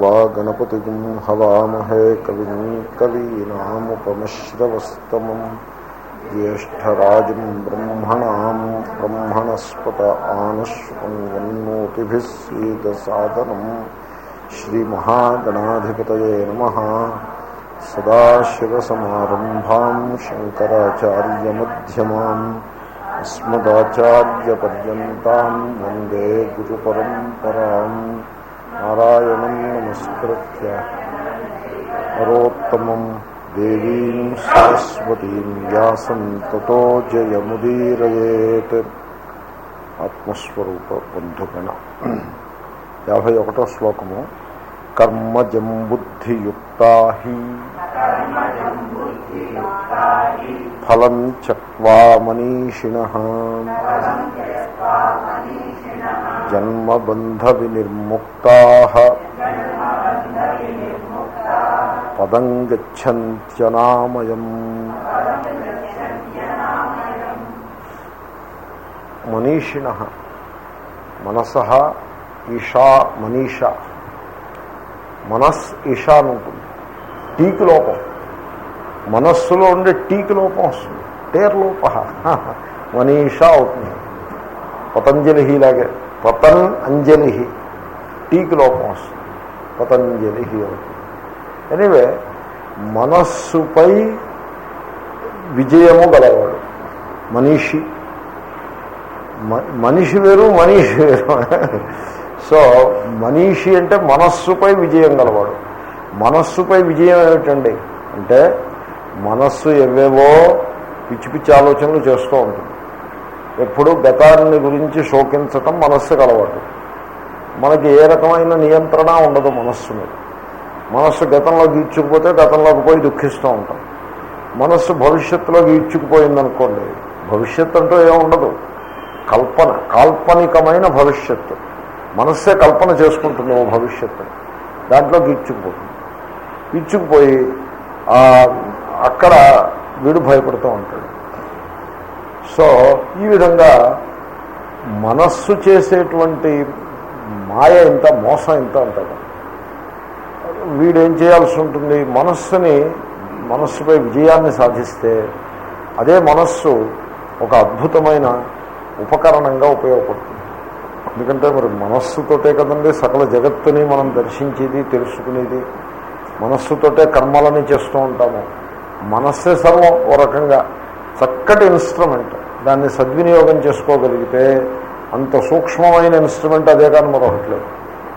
वा गणपतिं हवामहे कविं कवीनामुपमश्रवस्तमम् ज्येष्ठराजं ब्रह्मणां ब्रह्मणस्पत आनश्वन्वन्नोतिभिः सीदसादनम् श्रीमहागणाधिपतये नमः सदाशिवसमारम्भां शङ्कराचार्यमध्यमाम् अस्मदाचार्यपर्यन्तां वन्दे गुरुपरम्पराम् నారాయణం నమస్కృత్య నరోత్తమం దేవీం సరస్వతీం వ్యాసం తతో జయముదీరయేత్ ఆత్మస్వరూప బంధుగణ యాభై ఒకటో శ్లోకము కర్మజం హీ ఫలం చక్వా మనీషిణ. జన్మబంధ వినిర్ముక్త. పదం గచ్చంత్యనామయం. మనీషిణ. మనస ఈషా మనీష. మనస్ ఈషా అని ఉంటుంది టీకి లోపం. మనస్సులో ఉండే టీకి లోపం వస్తుంది. టేర్ లోప మనీష అవుతుంది. పతంజలి లాగే. పతన్ అంజలి టీకి లోపం వస్తుంది. పతంజలి అవుతుంది. ఎనివే మనస్సుపై విజయము గలవాడు. మనీషి. మనిషి వేరు మనీషి వేరు. సో మనీషి అంటే మనస్సుపై విజయం గలవాడు. మనస్సుపై విజయం ఏమిటండి? అంటే మనస్సు ఎవేవో పిచ్చి పిచ్చి ఆలోచనలు చేస్తూ ఉంటుంది. ఎప్పుడు గతాన్ని గురించి శోకించటం మనస్సు అలవాటు. మనకి ఏ రకమైన నియంత్రణ ఉండదు మనస్సు మీద. మనస్సు గతంలో గీడ్చుకుపోతే గతంలోకి పోయి దుఃఖిస్తూ ఉంటాం. మనస్సు భవిష్యత్తులో గీడ్చుకుపోయిందనుకోండి భవిష్యత్తు అంటూ ఏముండదు కల్పన కాల్పనికమైన భవిష్యత్తు. మనస్సే కల్పన చేసుకుంటుంది ఓ భవిష్యత్తు. దాంట్లో గీడ్చుకుపోతుంది ఇచ్చుకుపోయి అక్కడ వీడు భయపడుతూ ఉంటాడు. సో ఈ విధంగా మనస్సు చేసేటువంటి మాయ ఇంత మోసం ఇంత అంటాడు వీడేం చేయాల్సి ఉంటుంది? మనస్సుని మనస్సుపై విజయాన్ని సాధిస్తే అదే మనస్సు ఒక అద్భుతమైన ఉపకరణంగా ఉపయోగపడుతుంది. ఎందుకంటే మరి మనస్సుతోటే కదండి సకల జగత్తుని మనం దర్శించేది తెలుసుకునేది. మనస్సుతోటే కర్మలని చేస్తూ ఉంటాము. మనస్సే సర్వం ఓ రకంగా. చక్కటి ఇన్స్ట్రుమెంట్ దాన్ని సద్వినియోగం చేసుకోగలిగితే అంత సూక్ష్మమైన ఇన్స్ట్రుమెంట్ అదే కానీ మరొకట్లేదు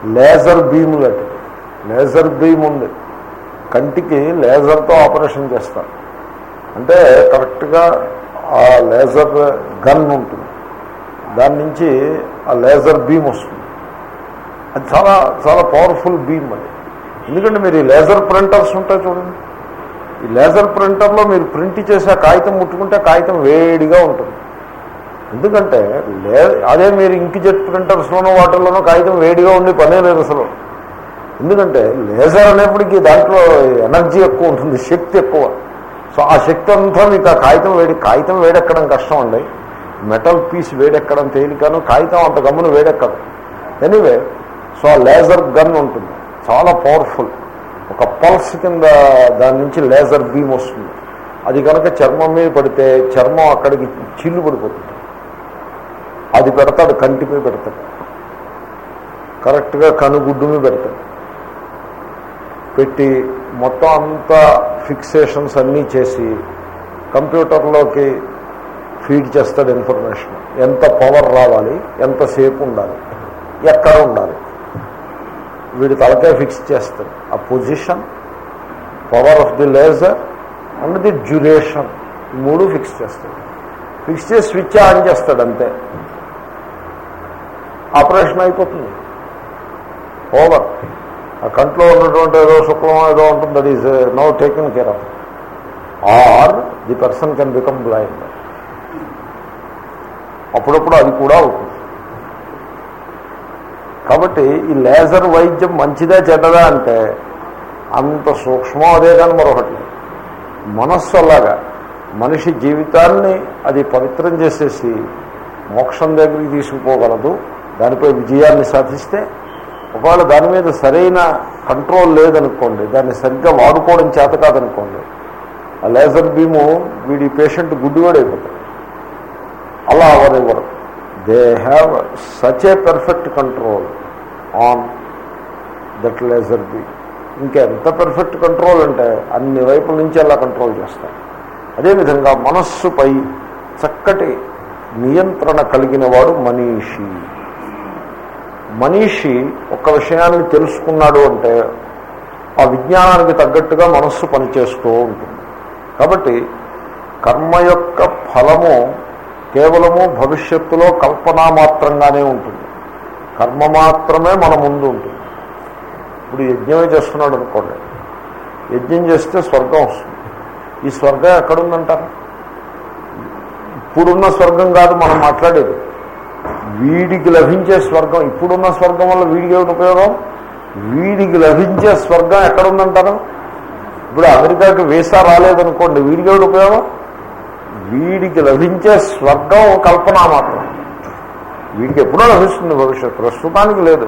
లేజర్ బీమ్ లాంటిది. లేజర్ బీమ్ ఉంది. కంటికి లేజర్తో ఆపరేషన్ చేస్తారు. అంటే కరెక్ట్గా ఆ లేజర్ గన్ ఉంటుంది. దాని నుంచి ఆ లేజర్ బీమ్ వస్తుంది. అది చాలా చాలా పవర్ఫుల్ బీమ్ అది. ఎందుకంటే మీరు ఈ లేజర్ ప్రింటర్స్ ఉంటాయి చూడండి. ఈ లేజర్ ప్రింటర్లో మీరు ప్రింట్ చేసే కాగితం ముట్టుకుంటే కాగితం వేడిగా ఉంటుంది. ఎందుకంటే లే అదే మీరు ఇంకిజెట్ ప్రింటర్స్లోనూ వాటిల్లోనూ కాగితం వేడిగా ఉండి పనే లేదు అసలు. ఎందుకంటే లేజర్ అనేప్పటికీ దాంట్లో ఎనర్జీ ఎక్కువ ఉంటుంది శక్తి ఎక్కువ. సో ఆ శక్తి అంతా మీకు ఆ కాగితం వేడి కాగితం వేడెక్కడం కష్టం అండి. మెటల్ పీస్ వేడెక్కడం తేలికను కాగితం అంత గమ్మును వేడెక్కదు. ఎనీవే సో ఆ లేజర్ గన్ ఉంటుంది. చాలా పవర్ఫుల్ ఒక పల్స్ కింద దాని నుంచి లేజర్ బీమ్ వస్తుంది. అది కనుక చర్మం మీద పడితే చర్మం అక్కడికి చిల్లు పడిపోతుంది. అది పెడతాడు కంటి మీద పెడతాడు. కరెక్ట్గా కనుగుడ్డు మీద పెడతాడు. పెట్టి మొత్తం అంతా ఫిక్సేషన్స్ అన్నీ చేసి కంప్యూటర్లోకి ఫీడ్ చేస్తాడు ఇన్ఫర్మేషన్ ఎంత పవర్ రావాలి ఎంతసేపు ఉండాలి ఎక్కడ ఉండాలి. వీడి తలకే ఫిక్స్ చేస్తాడు. ఆ position power of the laser and the duration ఈ మూడు ఫిక్స్ చేస్తాడు. ఫిక్స్ చేసి స్విచ్ ఆన్ చేస్తాడు అంతే. ఆపరేషన్ అయిపోతుంది. ఓవర్ ఆ కంట్లో ఉన్నటువంటి ఏదో శుక్లం ఏదో ఉంటుంది that is no taking care of or the person can become blind అప్పుడప్పుడు అది కూడా అవుతుంది. కాబట్టి ఈ లేజర్ వైద్యం మంచిదా చెడ్డదా అంటే అంత సూక్ష్మం అదే కానీ మరొకటి. మనస్సు అలాగా మనిషి జీవితాన్ని అది పవిత్రం చేసేసి మోక్షం దగ్గరికి తీసుకుపోగలదు దానిపై విజయాన్ని సాధిస్తే ఒకవేళ దాని మీద సరైన కంట్రోల్ లేదనుకోండి దాన్ని సరిగ్గా వాడుకోవడం చేత కాదనుకోండి ఆ లేజర్ బీము వీడి పేషెంట్ గుడ్డివాడు అయిపోతాడు అలా అవరెవరు they have such a perfect control on that laser B ఇంకెంత పెర్ఫెక్ట్ కంట్రోల్ అంటే అన్ని వైపుల నుంచి అలా కంట్రోల్ చేస్తారు. అదేవిధంగా మనస్సుపై చక్కటి నియంత్రణ కలిగిన వాడు మనీషి. మనీషి ఒక విషయాన్ని తెలుసుకున్నాడు అంటే ఆ విజ్ఞానానికి తగ్గట్టుగా మనస్సు పనిచేస్తూ ఉంటుంది. కాబట్టి కర్మ యొక్క ఫలము కేవలము భవిష్యత్తులో కల్పన మాత్రంగానే ఉంటుంది. కర్మ మాత్రమే మన ముందు ఉంటుంది. ఇప్పుడు యజ్ఞమే చేస్తున్నాడు అనుకోండి. యజ్ఞం చేస్తే స్వర్గం వస్తుంది. ఈ స్వర్గం ఎక్కడుందంటారు? ఇప్పుడున్న స్వర్గం కాదు మనం మాట్లాడేది. వీడికి లభించే స్వర్గం ఇప్పుడున్న స్వర్గం వల్ల వీడికి ఏమిటి ఉపయోగం? వీడికి లభించే స్వర్గం ఎక్కడుందంటారు? ఇప్పుడు అమెరికాకి వీసా రాలేదనుకోండి వీడికి ఏమిటి ఉపయోగం? వీడికి లభించే స్వర్గం కల్పన మాత్రం. వీడికి ఎప్పుడో లభిస్తుంది భవిష్యత్ ప్రస్తుతానికి లేదు.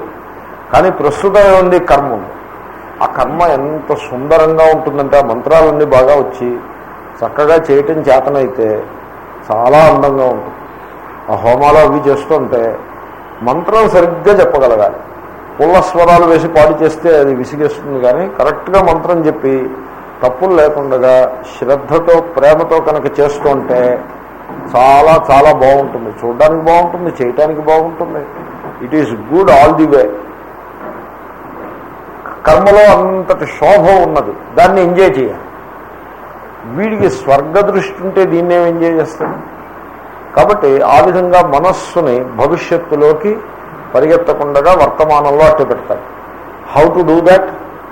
కానీ ప్రస్తుతం ఉంది కర్మ. ఆ కర్మ ఎంత సుందరంగా ఉంటుందంటే ఆ మంత్రాలన్నీ బాగా వచ్చి చక్కగా చేయటం చేతనైతే చాలా అందంగా ఉంటుంది. ఆ హోమాలు అవి చేస్తుంటే మంత్రం సరిగ్గా చెప్పగలగాలి. పుల్ల స్వరాలు వేసి పాడు చేస్తే అది విసిగేస్తుంది కానీ కరెక్ట్గా మంత్రం చెప్పి తప్పులు లేకుండా శ్రద్ధతో ప్రేమతో కనుక చేస్తుంటే చాలా చాలా బాగుంటుంది. చూడడానికి బాగుంటుంది చేయటానికి బాగుంటుంది. It is good all the way కర్మలో అంతటి శోభ ఉన్నది. దాన్ని ఎంజాయ్ చేయాలి. వీడికి స్వర్గ దృష్టి ఉంటే దీన్నేం ఎంజాయ్ చేస్తాడు కాబట్టి ఆ విధంగా మనస్సుని భవిష్యత్తులోకి పరిగెత్తకుండా వర్తమానంలో అట్టు పెడతాడు హౌ టు డూ దాట్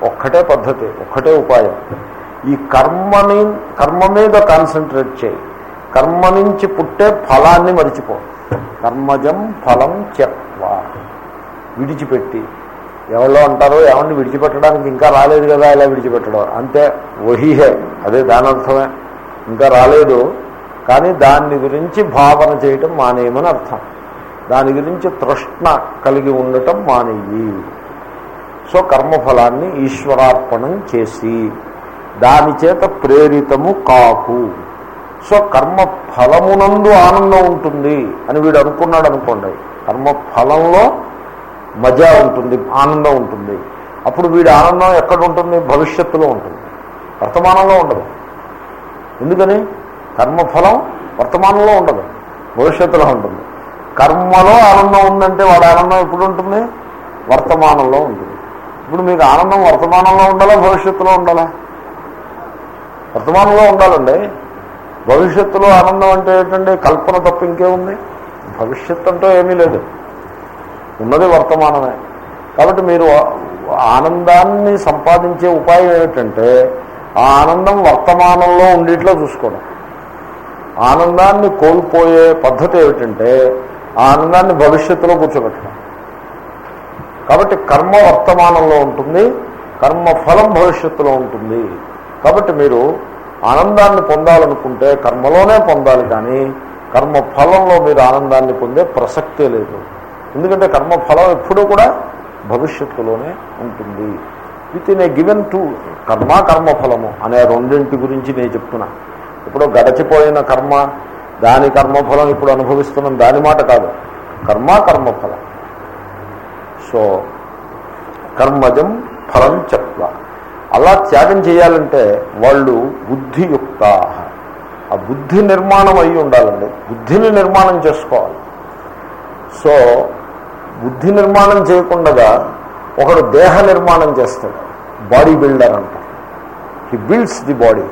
ఒక్కటే పద్ధతి ఒక్కటే ఉపాయం. ఈ కర్మని కర్మ మీద కాన్సన్ట్రేట్ చేయి. కర్మ నుంచి పుట్టే ఫలాన్ని మరిచిపో. కర్మజం ఫలం చెత్వ విడిచిపెట్టి. ఎవరో అంటారో ఏమన్నా విడిచిపెట్టడానికి ఇంకా రాలేదు కదా ఇలా విడిచిపెట్టడం. అంతే వహీహే అదే దాని అర్థమే ఇంకా రాలేదు కానీ దాని గురించి భావన చేయటం మానేయమని అర్థం. దాని గురించి తృష్ణ కలిగి ఉండటం మానేయి. సో కర్మఫలాన్ని ఈశ్వరార్పణం చేసి. దాని చేత ప్రేరితము కాకు. సో కర్మ ఫలమునందు ఆనందం ఉంటుంది అని వీడు అనుకున్నాడు అనుకోండి. కర్మ ఫలంలో మజా ఉంటుంది ఆనందం ఉంటుంది. అప్పుడు వీడి ఆనందం ఎక్కడ ఉంటుంది? భవిష్యత్తులో ఉంటుంది. వర్తమానంలో ఉండదు. ఎందుకని? కర్మఫలం వర్తమానంలో ఉండదు. భవిష్యత్తులో ఉంటుంది. కర్మలో ఆనందం ఉందంటే వాడి ఆనందం ఎప్పుడు ఉంటుంది? వర్తమానంలో ఉంటుంది. ఇప్పుడు మీకు ఆనందం వర్తమానంలో ఉండాలా? భవిష్యత్తులో ఉండాలా? వర్తమానంలో ఉండాలండి. భవిష్యత్తులో ఆనందం అంటే ఏంటంటే కల్పన తప్ప ఇంకేముంది? భవిష్యత్తు అంటూ ఏమీ లేదు. ఉన్నది వర్తమానమే. కాబట్టి మీరు ఆనందాన్ని సంపాదించే ఉపాయం ఏమిటంటే ఆ ఆనందం వర్తమానంలో ఉండేట్లో చూసుకోవడం. ఆనందాన్ని కోల్పోయే పద్ధతి ఏమిటంటే ఆ ఆనందాన్ని భవిష్యత్తులో కూర్చోబెట్టడం. కాబట్టి కర్మ వర్తమానంలో ఉంటుంది కర్మ ఫలం భవిష్యత్తులో ఉంటుంది. కాబట్టి మీరు ఆనందాన్ని పొందాలనుకుంటే కర్మలోనే పొందాలి కానీ కర్మ ఫలంలో మీరు ఆనందాన్ని పొందే ప్రసక్తే లేదు. ఎందుకంటే కర్మ ఫలం ఎప్పుడూ కూడా భవిష్యత్తులోనే ఉంటుంది. Within a given to కర్మ కర్మఫలము అనే రెండింటి గురించి నేను చెప్తున్నా. ఇప్పుడు గడచిపోయిన కర్మ దాని కర్మఫలం ఇప్పుడు అనుభవిస్తున్నాం దాని మాట కాదు. కర్మ కర్మఫలం. సో కర్మజం ఫలం చెత్వ. అలా త్యాగం చేయాలంటే వాళ్ళు బుద్ధియుక్త. ఆ బుద్ధి నిర్మాణం అయి ఉండాలండి. బుద్ధిని నిర్మాణం చేసుకోవాలి. సో బుద్ధి నిర్మాణం చేయకుండా ఒకడు దేహ నిర్మాణం చేస్తాడు. బాడీ బిల్డర్ అంటారు. హీ బిల్డ్స్ ది బాడీ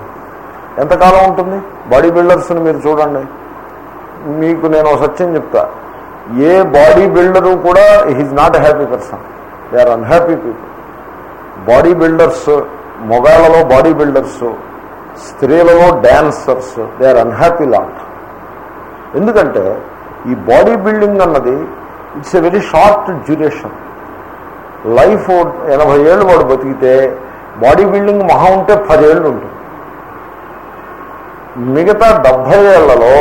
ఎంతకాలం ఉంటుంది? బాడీ బిల్డర్స్ని మీరు చూడండి. మీకు నేను ఒక సత్యం చెప్తా. ఏ బాడీ బిల్డరు కూడా he's not happy person they are unhappy people body builders మొగాళ్ళలో body builders స్త్రీలలో dancers they are unhappy lot ఎందుకంటే ఈ బాడీ బిల్డింగ్ అన్నది it's a very short duration life ఎనభై ఏళ్ళు వాడు బతికితే బాడీ బిల్డింగ్ మహా ఉంటే పదేళ్ళు ఉంటుంది. మిగతా డెబ్భై ఏళ్ళలో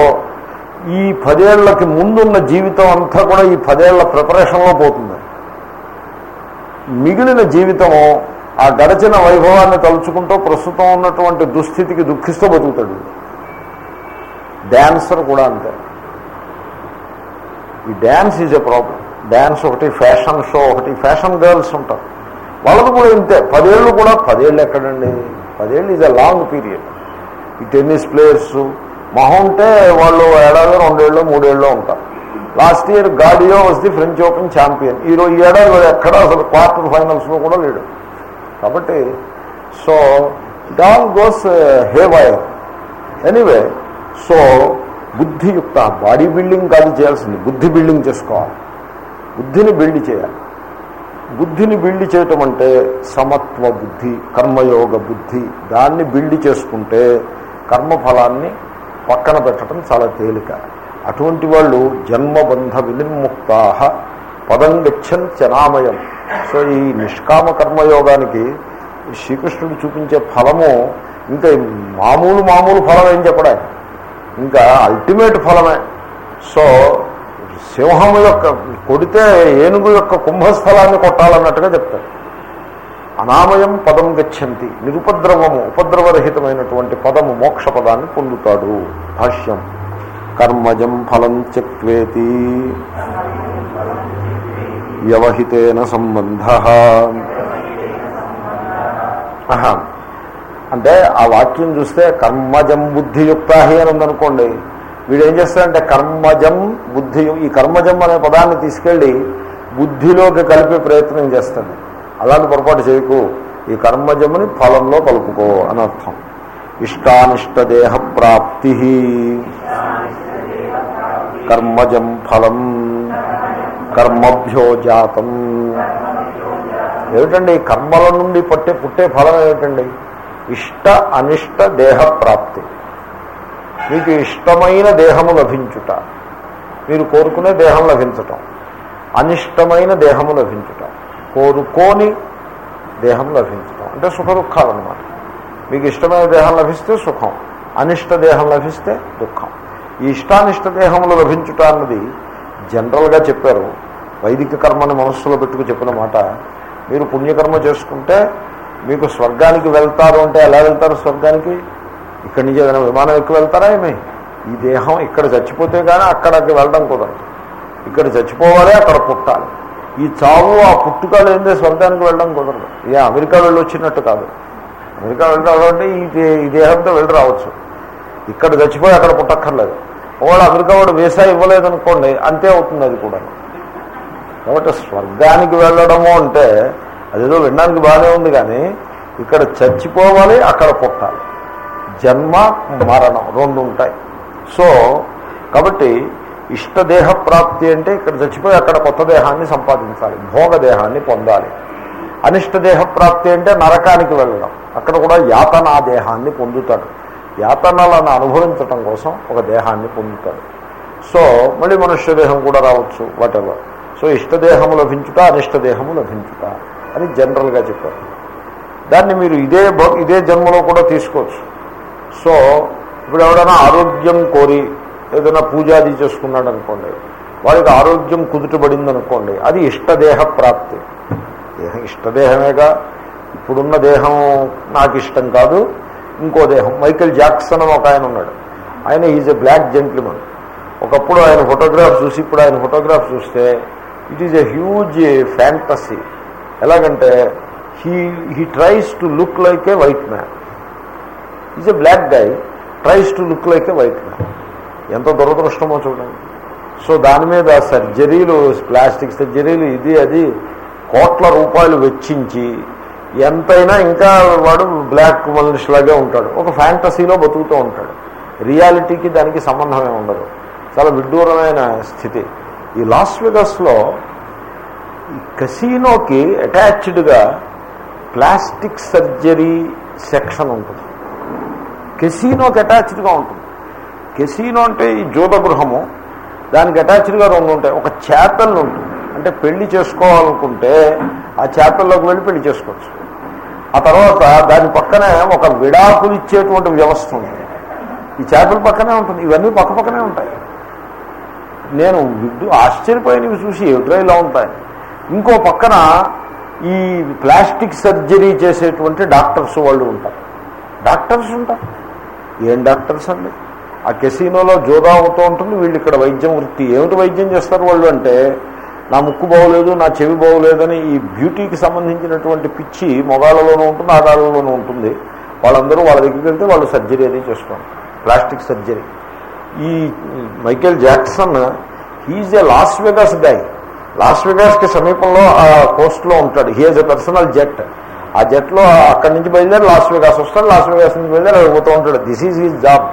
ఈ పదేళ్ళకి ముందున్న జీవితం అంతా కూడా ఈ పదేళ్ళ ప్రిపరేషన్లో పోతుంది. మిగిలిన జీవితము ఆ గడచిన వైభవాన్ని తలుచుకుంటూ ప్రస్తుతం ఉన్నటువంటి దుస్థితికి దుఃఖిస్తూ బతుకుతాడు. డ్యాన్సర్ కూడా అంతే. ఈ dance is a problem. Dance ఒకటి ఫ్యాషన్ షో ఒకటి ఫ్యాషన్ గర్ల్స్ ఉంటారు. వాళ్ళది కూడా ఇంతే. పదేళ్ళు కూడా పదేళ్ళు ఎక్కడండి? పదేళ్ళు ఈజ్ అ లాంగ్ పీరియడ్. ఈ టెన్నిస్ ప్లేయర్స్ మహా ఉంటే వాళ్ళు ఏడాది రెండేళ్ళు మూడేళ్ళు ఉంటారు. Last year Gaudio was the French Open champion. ఈ రోజు ఏడాది ఎక్కడ అసలు క్వార్టర్ ఫైనల్స్లో కూడా లేడు. కాబట్టి so it all goes haywire anyway so బుద్ధియుక్త body building కాదు చేయాల్సింది. బుద్ధి బిల్డింగ్ చేసుకోవాలి. బుద్ధిని బిల్డ్ చేయాలి. బుద్ధిని బిల్డ్ చేయటం అంటే సమత్వ బుద్ధి కర్మయోగ బుద్ధి. దాన్ని బిల్డ్ చేసుకుంటే కర్మఫలాన్ని పక్కన పెట్టడం చాలా తేలిక. అటువంటి వాళ్ళు జన్మబంధ వినిర్ముక్తా పదం గచ్చన్ చనామయం సో ఈ నిష్కామ కర్మయోగానికి శ్రీకృష్ణుడు చూపించే ఫలము ఇంకా మామూలు మామూలు ఫలం ఏం చెప్పడా? ఇంకా అల్టిమేట్ ఫలమే. సో సింహము యొక్క కొడితే ఏనుగు యొక్క కుంభస్థలాన్ని కొట్టాలన్నట్టుగా చెప్తారు. అనామయం పదం గచ్చంతి నిరుపద్రవము ఉపద్రవరహితమైనటువంటి పదము మోక్ష పదాన్ని పొందుతాడు. భాష్యం. కర్మజం ఫలం చక్వేతి వ్యవహితేన సంబంధ. అంటే ఆ వాక్యం చూస్తే కర్మజం బుద్ధియుక్త అని ఉందనుకోండి. వీడు ఏం చేస్తాడంటే కర్మజం బుద్ధి ఈ కర్మజం అనే పదాన్ని తీసుకెళ్ళి బుద్ధిలోకి కలిపే ప్రయత్నం చేస్తాడు. అలాంటి పొరపాటు చేయకు. ఈ కర్మజముని ఫలంలో కలుపుకో అని అర్థం. ఇష్టానిష్ట దేహ ప్రాప్తి కర్మజం ఫలం కర్మభ్యో జాతం ఏమిటండి? కర్మల నుండి పట్టే పుట్టే ఫలం ఏమిటండి? ఇష్ట అనిష్ట దేహ ప్రాప్తి మీకు ఇష్టమైన దేహము లభించుట. మీరు కోరుకునే దేహం లభించటం. అనిష్టమైన దేహము లభించుట. కోరుకోని దేహం లభించటం. అంటే సుఖ దుఃఖాలన్నమాట. మీకు ఇష్టమైన దేహం లభిస్తే సుఖం. అనిష్ట దేహం లభిస్తే దుఃఖం. ఈ ఇష్టానిష్ట దేహములు లభించుట అన్నది జనరల్గా చెప్పారు. వైదిక కర్మని మనస్సులో పెట్టుకు చెప్పిన మాట. మీరు పుణ్యకర్మ చేసుకుంటే మీకు స్వర్గానికి వెళ్తారు అంటే ఎలా వెళ్తారు స్వర్గానికి? ఇక్కడి నుంచి ఏదైనా విమానం ఎక్కువ వెళ్తారా ఏమి? ఈ దేహం ఇక్కడ చచ్చిపోతే కానీ అక్కడికి వెళ్ళడం కుదరదు. ఇక్కడ చచ్చిపోవాలి అక్కడ పుట్టాలి. ఈ చావు ఆ పుట్టుక లేదే స్వర్గానికి వెళ్ళడం కుదరదు. ఇక అమెరికా వెళ్ళి వచ్చినట్టు కాదు. అమెరికా వెళ్ళి రావాలంటే ఈ దే- ఈ దేహంతో వెళ్ళి రావచ్చు. ఇక్కడ చచ్చిపోయి అక్కడ పుట్టక్కర్లేదు. ఒకవేళ అమెరికా వాడు వీసా ఇవ్వలేదనుకోండి అంతే అవుతుంది అది కూడా. కాబట్టి స్వర్గానికి వెళ్ళడము అంటే అదేదో వినడానికి బాగానే ఉంది కానీ ఇక్కడ చచ్చిపోవాలి అక్కడ పుట్టాలి. జన్మ మరణం రెండు ఉంటాయి. సో కాబట్టి ఇష్టదేహ ప్రాప్తి అంటే ఇక్కడ చచ్చిపోయి అక్కడ కొత్త దేహాన్ని సంపాదించాలి భోగ దేహాన్ని పొందాలి. అనిష్ట దేహ ప్రాప్తి అంటే నరకానికి వెళ్ళడం. అక్కడ కూడా యాతనా దేహాన్ని పొందుతాడు. యాతనలను అనుభవించటం కోసం ఒక దేహాన్ని పొందుతాడు. సో మళ్ళీ మనుష్య దేహం కూడా రావచ్చు వాటెవర్ సో ఇష్టదేహము లభించుట అనిష్ట దేహము లభించుట అని జనరల్గా చెప్పారు. దాన్ని మీరు ఇదే భ- ఇదే జన్మలో కూడా తీసుకోవచ్చు. సో ఇప్పుడు ఎవడైనా ఆరోగ్యం కోరి ఏదైనా పూజాది చేసుకున్నాడు అనుకోండి వాడికి ఆరోగ్యం కుదుటబడింది అనుకోండి అది ఇష్టదేహ ప్రాప్తి. దేహం ఇష్టదేహమేగా ఇప్పుడున్న దేహం నాకు ఇష్టం కాదు ఇంకో దేహం. మైకేల్ జాక్సన్ అని ఒక ఆయన ఉన్నాడు. ఆయన ఈజ్ ఎ బ్లాక్ జెంట్మెన్ ఒకప్పుడు ఆయన ఫోటోగ్రాఫ్ చూసి ఇప్పుడు ఆయన ఫోటోగ్రాఫ్ చూస్తే it is a huge fantasy ఎలాగంటే he he tries to look like a white man is a black guy tries to look like a white man ఎంత దురదృష్టమో చూడండి. సో దాని మీద సర్జరీలు ప్లాస్టిక్ సర్జరీలు ఇది అది కోట్ల రూపాయలు వెచ్చించి ఎంతైనా ఇంకా వాడు బ్లాక్ మనిషిలాగే ఉంటాడు. ఒక ఫ్యాంటసీలో బతుకుతూ ఉంటాడు. రియాలిటీకి దానికి సంబంధమే ఉండదు. చాలా విడ్డూరమైన స్థితి. ఈ లాస్ వెగస్లో కసీనోకి అటాచ్డ్గా ప్లాస్టిక్ సర్జరీ సెక్షన్ ఉంటుంది. కెసీనోకి అటాచ్డ్గా ఉంటుంది. కెసీనో అంటే ఈ జూత గృహము దానికి అటాచ్డ్గా రెండు ఉంటాయి. ఒక చేపల్ ఉంటుంది. అంటే పెళ్ళి చేసుకోవాలనుకుంటే ఆ చేపల్లోకి వెళ్ళి పెళ్ళి చేసుకోవచ్చు. ఆ తర్వాత దాని పక్కనే ఒక విడాకులు ఇచ్చేటువంటి వ్యవస్థ ఉంటుంది ఈ చేపల పక్కనే ఉంటుంది. ఇవన్నీ పక్క పక్కనే ఉంటాయి. నేను విడ్డు ఆశ్చర్యపోయినవి చూసి ఎదురు ఇలా ఉంటాయి? ఇంకో పక్కన ఈ ప్లాస్టిక్ సర్జరీ చేసేటువంటి డాక్టర్స్ వాళ్ళు ఉంటారు. డాక్టర్స్ ఉంటారు. ఏం డాక్టర్స్ అండి? ఆ కెసినోలో జోదా అవుతూ ఉంటుంది. వీళ్ళు ఇక్కడ వైద్యం వృత్తి ఏమిటి వైద్యం చేస్తారు వాళ్ళు అంటే నా ముక్కు బాగోలేదు నా చెవి బాగోలేదని ఈ బ్యూటీకి సంబంధించినటువంటి పిచ్చి మొగాళ్ళలోనూ ఉంటుంది ఆడాళ్ళలోనూ ఉంటుంది. వాళ్ళందరూ వాళ్ళ దగ్గరికి వెళ్తే వాళ్ళు సర్జరీ అది చేసుకోండి ప్లాస్టిక్ సర్జరీ. ఈ Michael Jackson he's a Las Vegas guy Las వెగాస్కి సమీపంలో ఆ కోస్ట్లో ఉంటాడు. హీ ఎ పర్సనల్ జెట్ ఆ జెట్లో అక్కడి నుంచి బయలుదేరి లాస్ వెగాస్ వస్తాడు. లాస్ వెగాస్ నుంచి బయలుదేరి అక్కడ పోతూ ఉంటాడు. దిస్ ఈజ్ హీజ్ జాబ్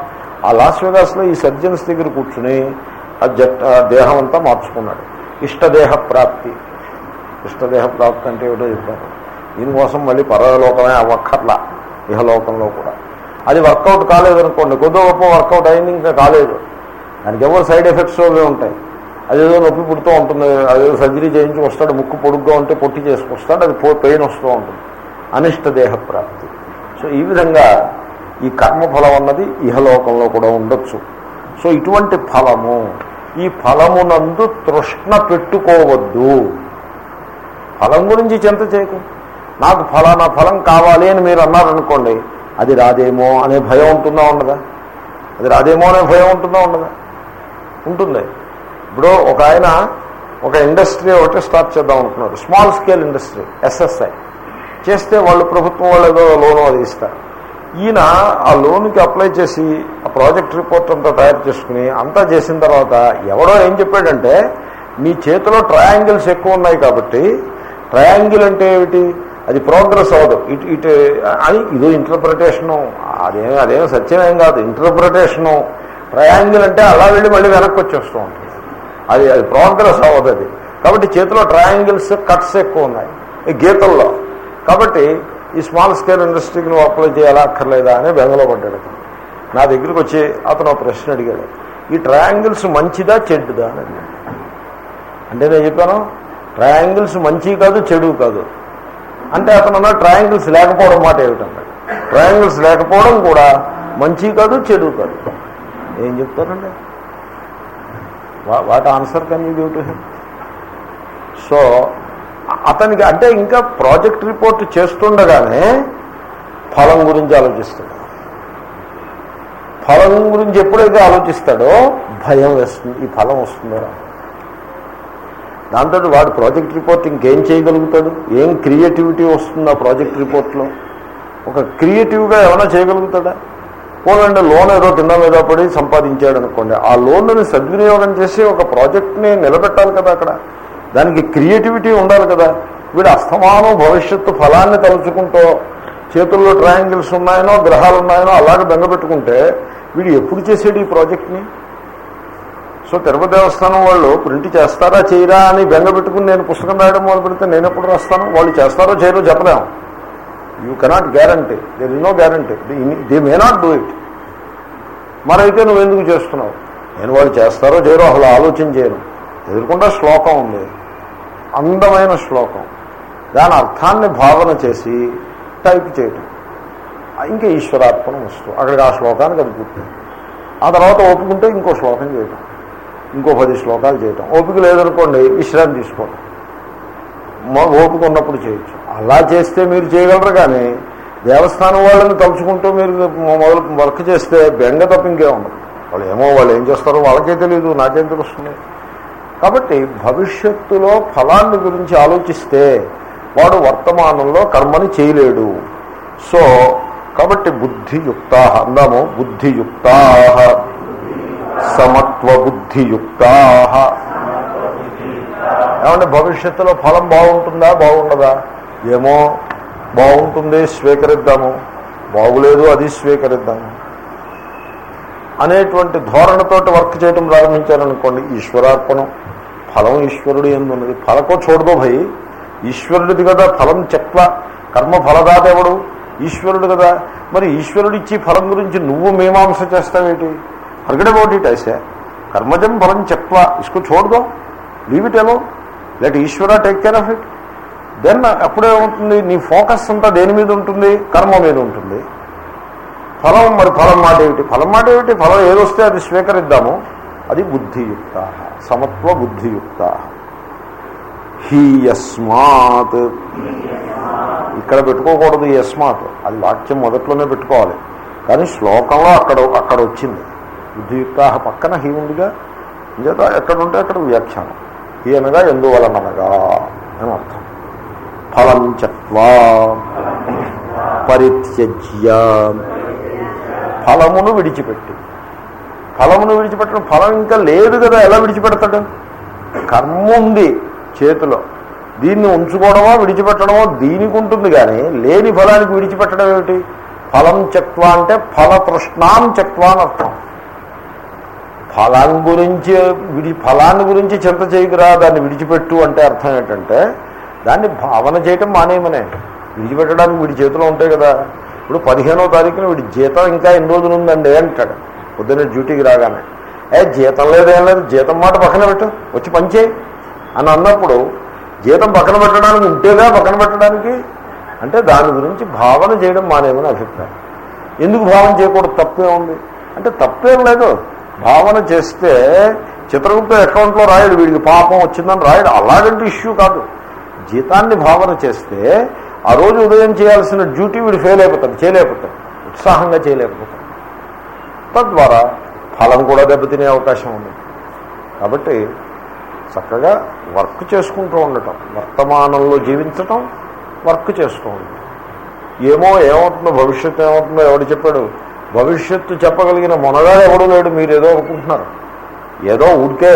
ఆ లాస్ వెగాస్లో ఈ సర్జన్స్ దగ్గర కూర్చుని ఆ జట్ ఆ దేహం అంతా మార్చుకున్నాడు. ఇష్టదేహ ప్రాప్తి ఇష్టదేహ ప్రాప్తి అంటే ఏమిటో చెప్పారు దీనికోసం మళ్ళీ పరలోకమే అవ్వక్కర్లా ఇహలోకంలో కూడా. అది వర్కౌట్ కాలేదనుకోండి కొద్ది గొప్ప వర్కౌట్ అయింది ఇంకా కాలేదు. దానికి ఎవరు సైడ్ ఎఫెక్ట్స్ అవి ఉంటాయి. అదేదో నొప్పి పుడుతూ ఉంటుంది అదేదో సర్జరీ చేయించి వస్తాడు ముక్కు పొడుగ్గా ఉంటే పొట్టి చేసుకొస్తాడు అది పెయిన్ వస్తూ ఉంటుంది. అనిష్ట దేహ ప్రాప్తి సో ఈ విధంగా ఈ కర్మఫలం అన్నది ఇహలోకంలో కూడా ఉండొచ్చు. సో ఇటువంటి ఫలము ఈ ఫలమునందు తృష్ణ పెట్టుకోవద్దు. ఫలం గురించి చింత చేయకు. నాకు ఫలానా ఫలం కావాలి అని మీరు అన్నారనుకోండి అది రాదేమో అనే భయం ఉంటుందా ఉండదా? అది రాదేమో అనే భయం ఉంటుందా ఉండదా? ఉంటుంది. ఇప్పుడు ఒక ఆయన ఒక ఇండస్ట్రీ ఒకటి స్టార్ట్ చేద్దాం అనుకున్నారు. Small scale industry SSI. చేస్తే వాళ్ళు ప్రభుత్వం వాళ్ళు ఏదో లోన్ అది ఇస్తారు. ఈయన ఆ లోన్కి అప్లై చేసి ఆ ప్రాజెక్ట్ రిపోర్ట్ అంతా తయారు చేసుకుని అంతా చేసిన తర్వాత ఎవడో ఏం చెప్పాడంటే మీ చేతిలో ట్రయాంగిల్స్ ఎక్కువ ఉన్నాయి కాబట్టి ట్రయాంగిల్ అంటే ఏమిటి? అది ప్రోగ్రెస్ అవ్వదు. ఇటు ఇటు అని ఇదో ఇంటర్ప్రిటేషను అదేం అదేం సత్యమేం కాదు. ఇంటర్ప్రిటేషను ట్రయాంగిల్ అంటే అలా వెళ్ళి మళ్ళీ వెనక్కి వచ్చేస్తూ ఉంటుంది. అది అది ప్రోగ్రెస్ అవ్వదు అది. కాబట్టి చేతిలో ట్రయాంగిల్స్ కట్స్ ఎక్కువ ఉన్నాయి. ఈ గీతల్లో. కాబట్టి ఈ స్మాల్ స్కేల్ ఇండస్ట్రీకి నువ్వు అప్లై చేయాలా అక్కర్లేదా అని బెంగలో పడ్డాడు. నా దగ్గరికి వచ్చి అతను ఒక ప్రశ్న అడిగాడు. ఈ ట్రయాంగిల్స్ మంచిదా చెడ్డుదా అని అడిగాడు. అంటే నేను చెప్పాను ట్రయాంగిల్స్ మంచి కాదు చెడు కాదు. అంటే అతను అన్న ట్రయాంగిల్స్ లేకపోవడం మాట ఏమిటన్నాడు. ట్రయాంగిల్స్ లేకపోవడం కూడా మంచి కాదు చెడు కాదు. ఏం చెప్తారండి? What answer can you give to him? So అతనికి అంటే ఇంకా ప్రాజెక్ట్ రిపోర్ట్ చేస్తుండగానే ఫలం గురించి ఆలోచిస్తాడు. ఫలం గురించి ఎప్పుడైతే ఆలోచిస్తాడో భయం వేస్తుంది ఈ ఫలం వస్తుందో దాంతో వాడు ప్రాజెక్ట్ రిపోర్ట్ ఇంకేం చేయగలుగుతాడు? ఏం క్రియేటివిటీ వస్తుంది ఆ ప్రాజెక్ట్ రిపోర్ట్లో? ఒక క్రియేటివ్గా ఏమైనా చేయగలుగుతాడా? పోలండి లోన్ ఏదో కింద మీద పడి సంపాదించాడు అనుకోండి ఆ లోన్ను సద్వినియోగం చేసి ఒక ప్రాజెక్ట్ని నిలబెట్టాలి కదా అక్కడ. దానికి క్రియేటివిటీ ఉండాలి కదా. వీడు అస్తమానం భవిష్యత్తు ఫలాన్ని తలుచుకుంటూ చేతుల్లో ట్రయాంగిల్స్ ఉన్నాయనో గ్రహాలు ఉన్నాయనో అలాగే బెంగపెట్టుకుంటే వీడు ఎప్పుడు చేసాడు ఈ ప్రాజెక్ట్ని? సో తిరుపతి దేవస్థానం వాళ్ళు ప్రింట్ చేస్తారా చేయరా అని బెంగ పెట్టుకుని నేను పుస్తకం రాయడం మొదలు పెడితే నేను ఎప్పుడు రాస్తాను? వాళ్ళు చేస్తారో చేయరో చెప్పలేము. You cannot guarantee there is no guarantee they may not do it మరైతే నువ్వు ఎందుకు చేస్తున్నావు? నేను వాళ్ళు చేస్తారో చేయరో అసలు ఆలోచన చేయను. ఎదుర్కొంటే శ్లోకం ఉంది. అందమైన శ్లోకం. దాని అర్థాన్ని భావన చేసి టైప్ చేయటం. ఇంకా ఈశ్వరార్పణ వస్తువు అక్కడికి ఆ శ్లోకానికి అది పూర్తి ఆ తర్వాత ఒప్పుకుంటే ఇంకో శ్లోకం చేయటం. ఇంకో పది శ్లోకాలు చేయటం. ఓపిక లేదనుకోండి విశ్రాంతి తీసుకోవడం ఓపిక ఉన్నప్పుడు చేయొచ్చు. అలా చేస్తే మీరు చేయగలరు కానీ దేవస్థానం వాళ్ళని తలుచుకుంటూ మీరు మొదలు వర్క్ చేస్తే బెంగ తప్ప ఇంకే ఉండదు. వాళ్ళు ఏమో వాళ్ళు ఏం చేస్తారో వాళ్ళకే తెలియదు నాకేం తెలుస్తుంది? కాబట్టి భవిష్యత్తులో ఫలాన్ని గురించి ఆలోచిస్తే వాడు వర్తమానంలో కర్మని చేయలేడు. సో కాబట్టి బుద్ధియుక్త అందాము. బుద్ధియుక్త. సమత్వ బుద్ధియుక్త ఏమంటే భవిష్యత్తులో ఫలం బాగుంటుందా? బాగుండదా? ఏమో బాగుంటుంది స్వీకరిద్దాము. బాగులేదు అది స్వీకరిద్దాము. అనేటువంటి ధోరణితోటి వర్క్ చేయడం ప్రారంభించారనుకోండి ఈశ్వరార్పణం. ఫలం ఈశ్వరుడు ఎందున్నది ఫలకో చూడదు భయ్. ఈశ్వరుడిది కదా ఫలం చెక్వ. కర్మ ఫలదాత ఎవడు? ఈశ్వరుడు కదా. మరి ఈశ్వరుడు ఇచ్చి ఫలం గురించి నువ్వు మీమాంస చేస్తావేటి? ఫర్గడ్ అబౌట్ ఇట్ ఐసే. కర్మజం ఫలం చెక్వ. ఇసుకు చూడదు leave it alone let Ishwara take care of it then అప్పుడేమవుతుంది నీ ఫోకస్ అంతా దేని మీద ఉంటుంది? కర్మ మీద ఉంటుంది. ఫలం మరి ఫలం మాట ఏమిటి? ఫలం మాట ఏమిటి? ఫలం ఏదొస్తే అది స్వీకరిద్దాము. అది బుద్ధియుక్త సమత్వ బుద్ధియుక్త. హీ యస్మాత్. ఇక్కడ పెట్టుకోకూడదు ఈ యస్మాత్. అది వాక్యం మొదట్లోనే పెట్టుకోవాలి. కానీ శ్లోకంలో అక్కడ అక్కడ వచ్చింది. బుద్ధియుక్త పక్కన హీ ఉందిగా? ఇంకేత ఎక్కడ ఉంటే అక్కడ వ్యాఖ్యానం. హీ అనగా ఎందువలనగా అని అర్థం. ఫలం చత్వా. పరిత్యజ్య. ఫలమును విడిచిపెట్టి. ఫలమును విడిచిపెట్టడం ఫలం ఇంకా లేదు కదా ఎలా విడిచిపెడతాడు? కర్మ ఉంది చేతిలో. దీన్ని ఉంచుకోవడమో విడిచిపెట్టడమో దీనికి ఉంటుంది కానీ లేని ఫలానికి విడిచిపెట్టడం ఏమిటి? ఫలం చెక్వా అంటే ఫల తృష్ణాం చెక్వా అని అర్థం. ఫలాన్ని గురించి విడి ఫలాన్ని గురించి చింత చేయకురా దాన్ని విడిచిపెట్టు అంటే అర్థం ఏంటంటే దాన్ని భావన చేయటం మానేయమనే. విడిచిపెట్టడానికి వీడి చేతిలో ఉంటాయి కదా. ఇప్పుడు పదిహేనో తారీఖున వీడి జీతం ఇంకా ఎన్ని రోజులు ఉందండి అంటాడు. పొద్దున్న డ్యూటీకి రాగానే ఏ జీతం లేదేం లేదు జీతం మాట పక్కన పెట్టు వచ్చి పనిచేయి అని అన్నప్పుడు జీతం పక్కన పెట్టడానికి ఉంటేగా పక్కన పెట్టడానికి? అంటే దాని గురించి భావన చేయడం మానేమని అభిప్రాయం. ఎందుకు భావన చేయకూడదు? తప్పే ఉంది. అంటే తప్పేం లేదు. భావన చేస్తే చిత్రగుప్త అకౌంట్లో రాయడు వీడికి పాపం వచ్చిందని రాయడు. అలాగంటే ఇష్యూ కాదు. జీతాన్ని భావన చేస్తే ఆ రోజు ఉదయం చేయాల్సిన డ్యూటీ వీడు ఫెయిల్ అయిపోతాడు చేయలేకపోతాడు. ఉత్సాహంగా చేయలేకపోతాడు. తద్వారా ఫలం కూడా దెబ్బతినే అవకాశం ఉంది. కాబట్టి చక్కగా వర్క్ చేసుకుంటూ ఉండటం వర్తమానంలో జీవించటం వర్క్ చేస్తూ ఉండటం. ఏమో ఏమవుతుందో భవిష్యత్తు ఏమవుతుందో ఎవడు చెప్పాడు? భవిష్యత్తు చెప్పగలిగిన మొనగా ఎవడు లేడు మీరు ఏదో అనుకుంటున్నారు. ఏదో ఊరికే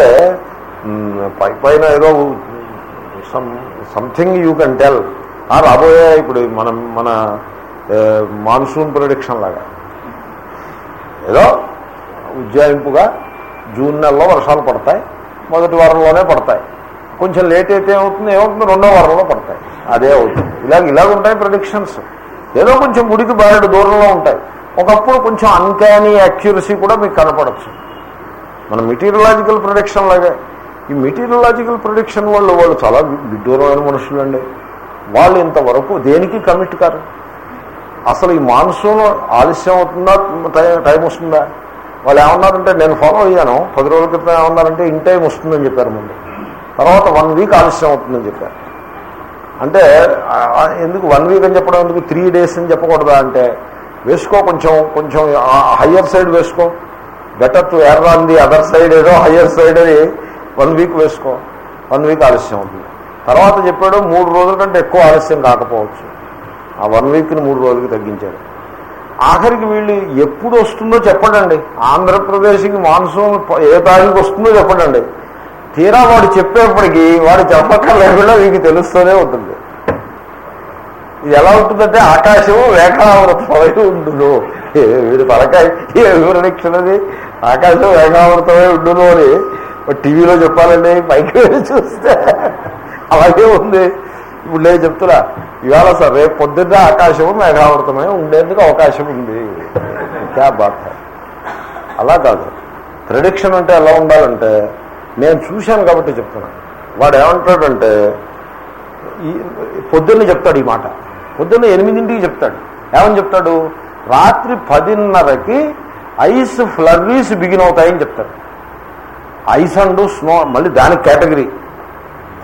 పై పైన ఏదో some something you can tell ఆ రాబోయే ఇప్పుడు మనం మన మాన్సూన్ ప్రొడిక్షన్ లాగా. ఏదో ఉజ్జాయింపుగా జూన్ నెలలో వర్షాలు పడతాయి మొదటి వారంలోనే పడతాయి. కొంచెం లేట్ అయితే ఏమవుతుంది? ఏమవుతుంది? రెండో వారంలో పడతాయి. అదే అవుతుంది. ఇలాగ ఇలాగ ఉంటాయి ప్రొడిక్షన్స్ ఏదో కొంచెం గుడికి బారెడు దూరంలో ఉంటాయి. ఒకప్పుడు కొంచెం అన్కానీ యాక్యురసీ కూడా మీకు కనపడచ్చు. మన మెటీరియలాజికల్ ప్రొడిక్షన్ లాగే. ఈ మెటీరియలాజికల్ ప్రొడిక్షన్ వాళ్ళు వాళ్ళు చాలా విడ్డూరమైన మనుషులు అండి వాళ్ళు ఇంతవరకు దేనికి కమిట్ కారు? అసలు ఈ మాన్సూన్ ఆలస్యం అవుతుందా టై- టైం వస్తుందా? వాళ్ళు ఏమన్నారంటే నేను ఫాలో అయ్యాను. పది రోజుల క్రితం ఏమన్నారంటే ఇన్ టైం వస్తుందని చెప్పారు ముందు. తర్వాత వన్ వీక్ ఆలస్యం అవుతుందని చెప్పారు. అంటే ఎందుకు వన్ వీక్ అని చెప్పడం ఎందుకు? త్రీ డేస్ అని చెప్పకూడదా అంటే వేసుకో కొంచెం కొంచెం హయ్యర్ సైడ్ వేసుకో. Better to err on the other side ఏదో హయ్యర్ సైడ్ అని వన్ వీక్ వేసుకో. వన్ వీక్ ఆలస్యం అవుతుంది. తర్వాత చెప్పాడు మూడు రోజుల కంటే ఎక్కువ ఆలస్యం కాకపోవచ్చు. ఆ వన్ వీక్ని మూడు రోజులకి తగ్గించారు. ఆఖరికి వీళ్ళు ఎప్పుడు వస్తుందో చెప్పడండి. ఆంధ్రప్రదేశ్కి మాన్సూన్ ఏ తారీఖు వస్తుందో చెప్పడండి. తీరా వాడు చెప్పేప్పటికీ వాడు చెప్పక్కర్లేకుండా లేకుండా మీకు తెలుస్తూనే ఉంటుంది. ఇది ఎలా ఉంటుందంటే ఆకాశం రేఖావృతమై ఉండును. వీడు తలకాయ ఏ వివరణిక్షణది ఆకాశం రేఖావృతమై ఉండును అని టీవీలో చెప్పాలండి. పైకి చూస్తే అలాగే ఉంది. ఇప్పుడు నేను చెప్తున్నా. ఇవాళ సార్ రేపు పొద్దున్న ఆకాశము మేఘావృతమై ఉండేందుకు అవకాశం ఉంది. క్యా బాధ అలా కాదు. ప్రిడిక్షన్ అంటే ఎలా ఉండాలంటే నేను చూశాను కాబట్టి చెప్తున్నాను వాడు ఏమంటాడంటే ఈ పొద్దున్న చెప్తాడు ఈ మాట. పొద్దున్న ఎనిమిదింటికి చెప్తాడు. ఏమని చెప్తాడు? రాత్రి పదిన్నరకి ఐస్ ఫ్లర్రీస్ బిగిన్ అవుతాయని చెప్తాడు. ఐస్ అండ్ స్నో మళ్ళీ దానికి కేటగిరీ.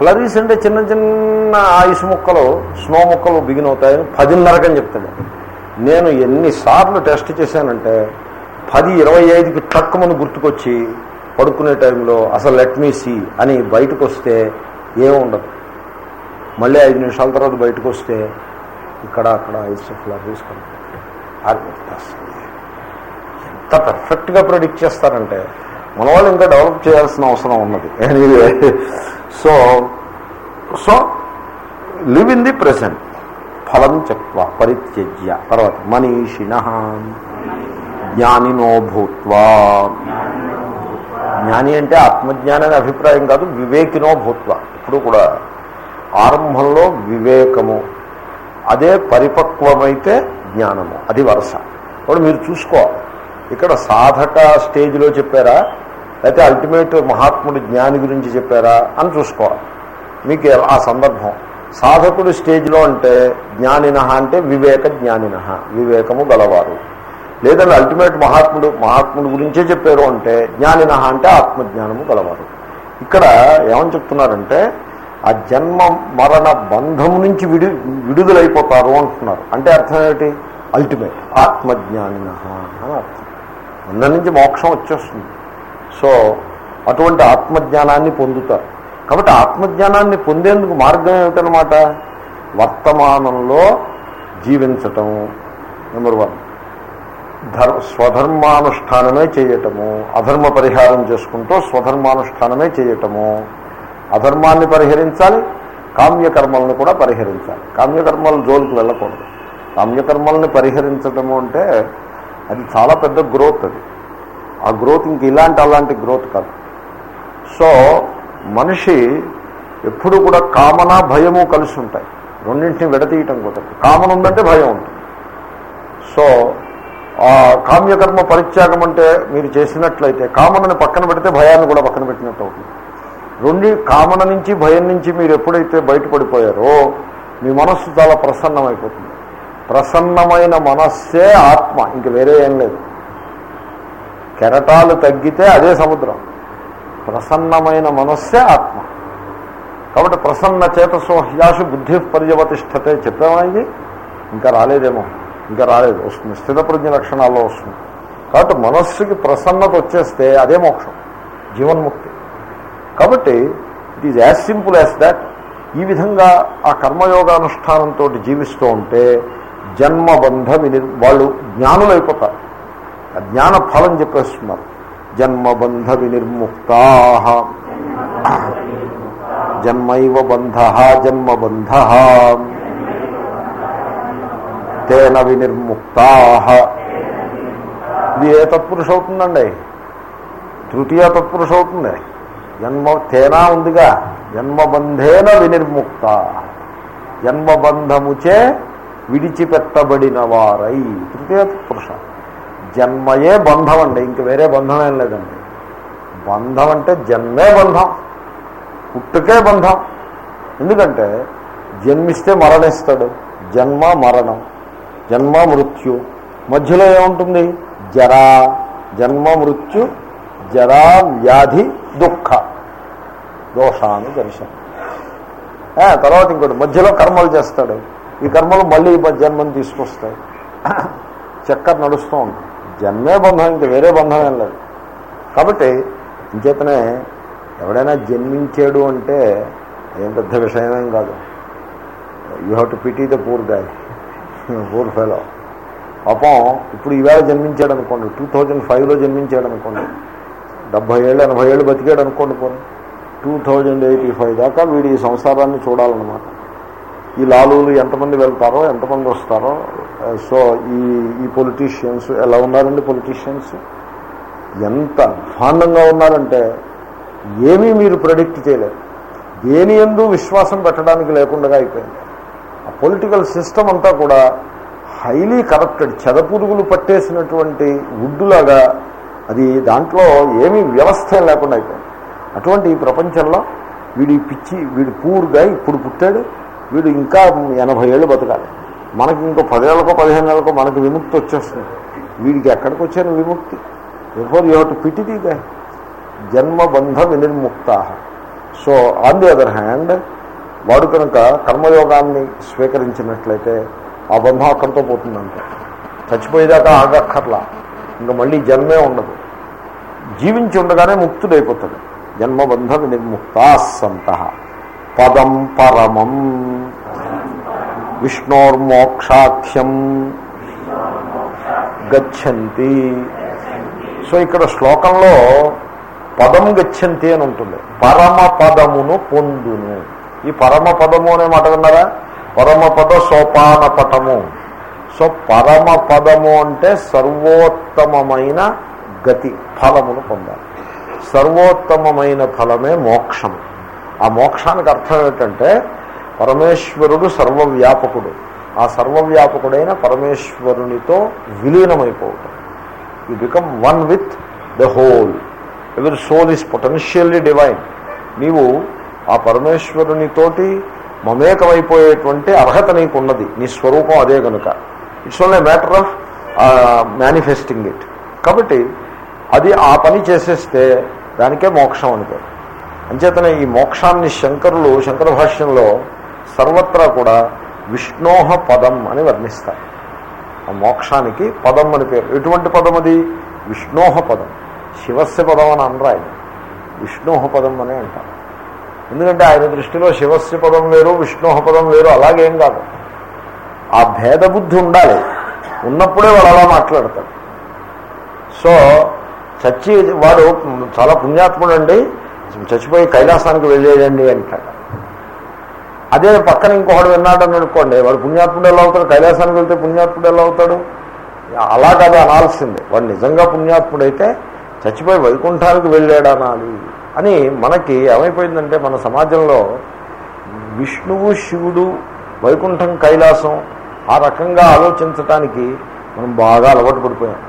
ఫ్లరీస్ అంటే చిన్న చిన్న ఐస్ ముక్కలు స్నో ముక్కలు బిగిన్ అవుతాయని పదిన్నరకని చెప్తాడు. నేను ఎన్నిసార్లు టెస్ట్ చేశానంటే పది ఇరవై ఐదుకి తక్కువని గుర్తుకొచ్చి పడుకునే టైంలో అసలు లెట్ మీ సీ అని బయటకు వస్తే ఏముండదు మళ్ళీ ఐదు నిమిషాల తర్వాత బయటకు వస్తే ఇక్కడ అక్కడ ఐస్ ఫ్లరీస్ కనుక ఎంత పర్ఫెక్ట్గా ప్రొడిక్ట్ చేస్తారంటే మన వాళ్ళు ఇంకా డెవలప్ చేయాల్సిన అవసరం ఉన్నది. Anyway so so live in the present ఫలం చెక్వ పరిత్యజ్య. తర్వాత మనీషిణ జ్ఞానినో భూత్వా. జ్ఞాని అంటే ఆత్మజ్ఞాని అనే అభిప్రాయం కాదు వివేకినో భూత్వ. ఇప్పుడు కూడా ఆరంభంలో వివేకము అదే పరిపక్వమైతే జ్ఞానము అది వరుస. ఇప్పుడు మీరు చూసుకోవాలి ఇక్కడ సాధక స్టేజ్లో చెప్పారా? లేకపోతే అల్టిమేట్ మహాత్ముడు జ్ఞాని గురించి చెప్పారా? అని చూసుకోవాలి. మీకు ఆ సందర్భం. సాధకుడు స్టేజ్లో అంటే జ్ఞానిన అంటే వివేక జ్ఞానిన వివేకము గలవారు. లేదంటే అల్టిమేట్ మహాత్ముడు మహాత్ముడు గురించే చెప్పారు అంటే జ్ఞానిన అంటే ఆత్మజ్ఞానము గలవారు. ఇక్కడ ఏమని చెప్తున్నారంటే ఆ జన్మ మరణ బంధం నుంచి విడు విడుదలైపోతారు అంటున్నారు. అంటే అర్థం ఏమిటి? అల్టిమేట్ ఆత్మజ్ఞానిన అని అర్థం. అందరి నుంచి మోక్షం వచ్చేస్తుంది. సో అటువంటి ఆత్మజ్ఞానాన్ని పొందుతారు. కాబట్టి ఆత్మజ్ఞానాన్ని పొందేందుకు మార్గం ఏమిటనమాట వర్తమానంలో జీవించటం. Number one. ధర్మ స్వధర్మానుష్ఠానమే చేయటము. అధర్మ పరిహారం చేసుకుంటూ స్వధర్మానుష్ఠానమే చేయటము. అధర్మాన్ని పరిహరించాలి కామ్యకర్మలను కూడా పరిహరించాలి. కామ్యకర్మలు జోలికి వెళ్ళకూడదు. కామ్యకర్మల్ని పరిహరించటము అంటే అది చాలా పెద్ద గ్రోత్ అది. ఆ గ్రోత్ ఇంక ఇలాంటి అలాంటి గ్రోత్ కాదు. సో మనిషి ఎప్పుడు కూడా కామన భయము కలిసి ఉంటాయి. రెండింటిని విడతీయటం కుదరదు. కామన ఉందంటే భయం ఉంటుంది. సో ఆ కామ్యకర్మ పరిత్యాగం అంటే మీరు చేసినట్లయితే కామనని పక్కన పెడితే భయాన్ని కూడా పక్కన పెట్టినట్టు అవుతుంది. రెండు కామన నుంచి భయం నుంచి మీరు ఎప్పుడైతే బయటపడిపోయారో మీ మనస్సు చాలా ప్రసన్నమైపోతుంది. ప్రసన్నమైన మనస్సే ఆత్మ. ఇంక వేరే ఏం లేదు. కెరటాలు తగ్గితే అదే సముద్రం. ప్రసన్నమైన మనస్సే ఆత్మ. కాబట్టి ప్రసన్న చేతసో హ్యాసు బుద్ధి పర్యవతిష్టతే. చెప్పామా ఇది ఇంకా రాలేదేమో. ఇంకా రాలేదు. వస్తుంది. స్థితప్రజ్ఞ లక్షణాల్లో వస్తుంది. కాబట్టి మనస్సుకి ప్రసన్నత వచ్చేస్తే అదే మోక్షం. జీవన్ముక్తి. కాబట్టి it is as simple as that. ఈ విధంగా ఆ కర్మయోగానుష్ఠానంతో జీవిస్తూ ఉంటే జన్మబంధ విని వాళ్ళు జ్ఞానులైపోతారు. ఆ జ్ఞాన ఫలం చెప్పేస్తున్నారు. జన్మబంధ వినిర్ముక్త జన్మైవ బంధ జన్మబంధ. తేన వినిర్ముక్త. ఇది ఏ తత్పురుష అవుతుందండి తృతీయ తత్పురుష అవుతుంది జన్మ తేనా ఉందిగా? జన్మబంధేన వినిర్ముక్త. జన్మబంధముచే విడిచిపెట్టబడిన వారై తృతీయ పురుష. జన్మయే బంధం అండి ఇంక వేరే బంధం ఏం లేదండి. బంధం అంటే జన్మే బంధం. పుట్టుకే బంధం. ఎందుకంటే జన్మిస్తే మరణిస్తాడు. జన్మ మరణం. జన్మ మృత్యు. మధ్యలో ఏముంటుంది? జరా. జన్మ మృత్యు జరా వ్యాధి దుఃఖ. దోషాన్ని దర్శనం తర్వాత ఇంకోటి. మధ్యలో కర్మలు చేస్తాడు. ఈ కర్మలు మళ్ళీ ఈ జన్మని తీసుకొస్తాయి. చక్కర నడుస్తూ ఉంటుంది. జన్మే బంధం ఇంక వేరే బంధం ఏం లేదు. కాబట్టి ఇంచేతనే ఎవడైనా జన్మించాడు అంటే ఏం పెద్ద విషయమేం కాదు. You have to pity the poor guy poor fellow పాపం ఇప్పుడు ఈవేళ జన్మించాడు అనుకోండి టూ థౌజండ్ ఫైవ్లో జన్మించాడు అనుకోండి డెబ్భై ఏళ్ళు ఎనభై ఏళ్ళు బతికాడు అనుకోండి పోనీ. టూ థౌజండ్ ఎయిటీ ఫైవ్ దాకా వీడి ఈ సంసారాన్ని చూడాలన్నమాట. ఈ లాలులు ఎంతమంది వెళ్తారో ఎంతమంది వస్తారో సో ఈ ఈ పొలిటీషియన్స్ ఎలా ఉన్నారండి పొలిటీషియన్స్ ఎంత అధ్వాన్నంగా ఉన్నారంటే ఏమీ మీరు ప్రెడిక్ట్ చేయలేరు. దేని ఎందు విశ్వాసం పెట్టడానికి లేకుండా అయిపోయింది. ఆ పొలిటికల్ సిస్టమ్ అంతా కూడా హైలీ కరప్టెడ్ చెదపురుగులు పట్టేసినటువంటి వుడ్డులాగా అది దాంట్లో ఏమీ వ్యవస్థ లేకుండా అయిపోయింది. అటువంటి ఈ ప్రపంచంలో వీడి పిచ్చి వీడు పూర్గా ఇప్పుడు పుట్టాడు. వీడు ఇంకా ఎనభై ఏళ్ళు బతకాలి. మనకి ఇంకో పదేళ్ళకో పదిహేను నెలలకో మనకి విముక్తి వచ్చేస్తుంది. వీడికి ఎక్కడికి వచ్చాను విముక్తి? Before you have to pity the guy జన్మబంధ వినిర్ముక్త. So on the other hand వాడు కనుక కర్మయోగాన్ని స్వీకరించినట్లయితే ఆ బంధం అక్కడితో పోతుందంటే చచ్చిపోయేదాకా ఆగక్కర్లా. ఇంకా మళ్ళీ జన్మే ఉండదు. జీవించి ఉండగానే ముక్తుడైపోతాడు. జన్మబంధ వినిర్ముక్తా సంత పదం పరమం విష్ణోర్మోక్షాఖ్యం గచ్చంతి. సో ఇక్కడ శ్లోకంలో పదం గచ్చంతి అని ఉంటుంది. పరమ పదమును పొందును. ఈ పరమ పదము అనే మాట విన్నారా? పరమపద సోపాన పటము సో పరమ పదము అంటే సర్వోత్తమమైన గతి ఫలమును పొందాలి. సర్వోత్తమమైన ఫలమే మోక్షం. ఆ మోక్షానికి అర్థం ఏంటంటే పరమేశ్వరుడు సర్వవ్యాపకుడు. ఆ సర్వవ్యాపకుడైన పరమేశ్వరునితో విలీనమైపోవటం. You become one with the whole every soul is potentially divine నీవు ఆ పరమేశ్వరునితోటి మమేకమైపోయేటువంటి అర్హత నీకు ఉన్నది నీ స్వరూపం అదే కనుక it's only matter of manifesting it కాబట్టి అది ఆ పని చేసేస్తే దానికే మోక్షం అనిపేరు అంచేతనే ఈ మోక్షాన్ని శంకరులు శంకర భాష్యంలో సర్వత్రా కూడా విష్ణోహ పదం అని వర్ణిస్తారు. ఆ మోక్షానికి పదం అని పేరు. ఎటువంటి పదం అది? విష్ణోహ పదం. శివస్య పదం అని అనరాయి విష్ణోహ పదం అని అంటారు. ఎందుకంటే ఆయన దృష్టిలో శివస్య పదం వేరు విష్ణోహ పదం వేరు అలాగేం కాదు. ఆ భేద బుద్ధి ఉండాలి. ఉన్నప్పుడే వాడు అలా మాట్లాడతాడు. సో చచ్చి వాడు చాలా పుణ్యాత్ముడు అండి చచ్చిపోయి కైలాసానికి వెళ్ళేయండి అంటాడు. అదే పక్కన ఇంకొకడు విన్నాడని అనుకోండి వాడు పుణ్యాత్ముడు ఎలా అవుతాడు? కైలాసానికి వెళ్తే పుణ్యాత్ముడు ఎలా అవుతాడు? అలా కాదు అనాల్సిందే. వాడు నిజంగా పుణ్యాత్ముడైతే చచ్చిపోయి వైకుంఠానికి వెళ్ళాడు అనాలి అని మనకి ఏమైపోయిందంటే మన సమాజంలో విష్ణువు శివుడు వైకుంఠం కైలాసం ఆ రకంగా ఆలోచించటానికి మనం బాగా అలవాటు పడిపోయాం.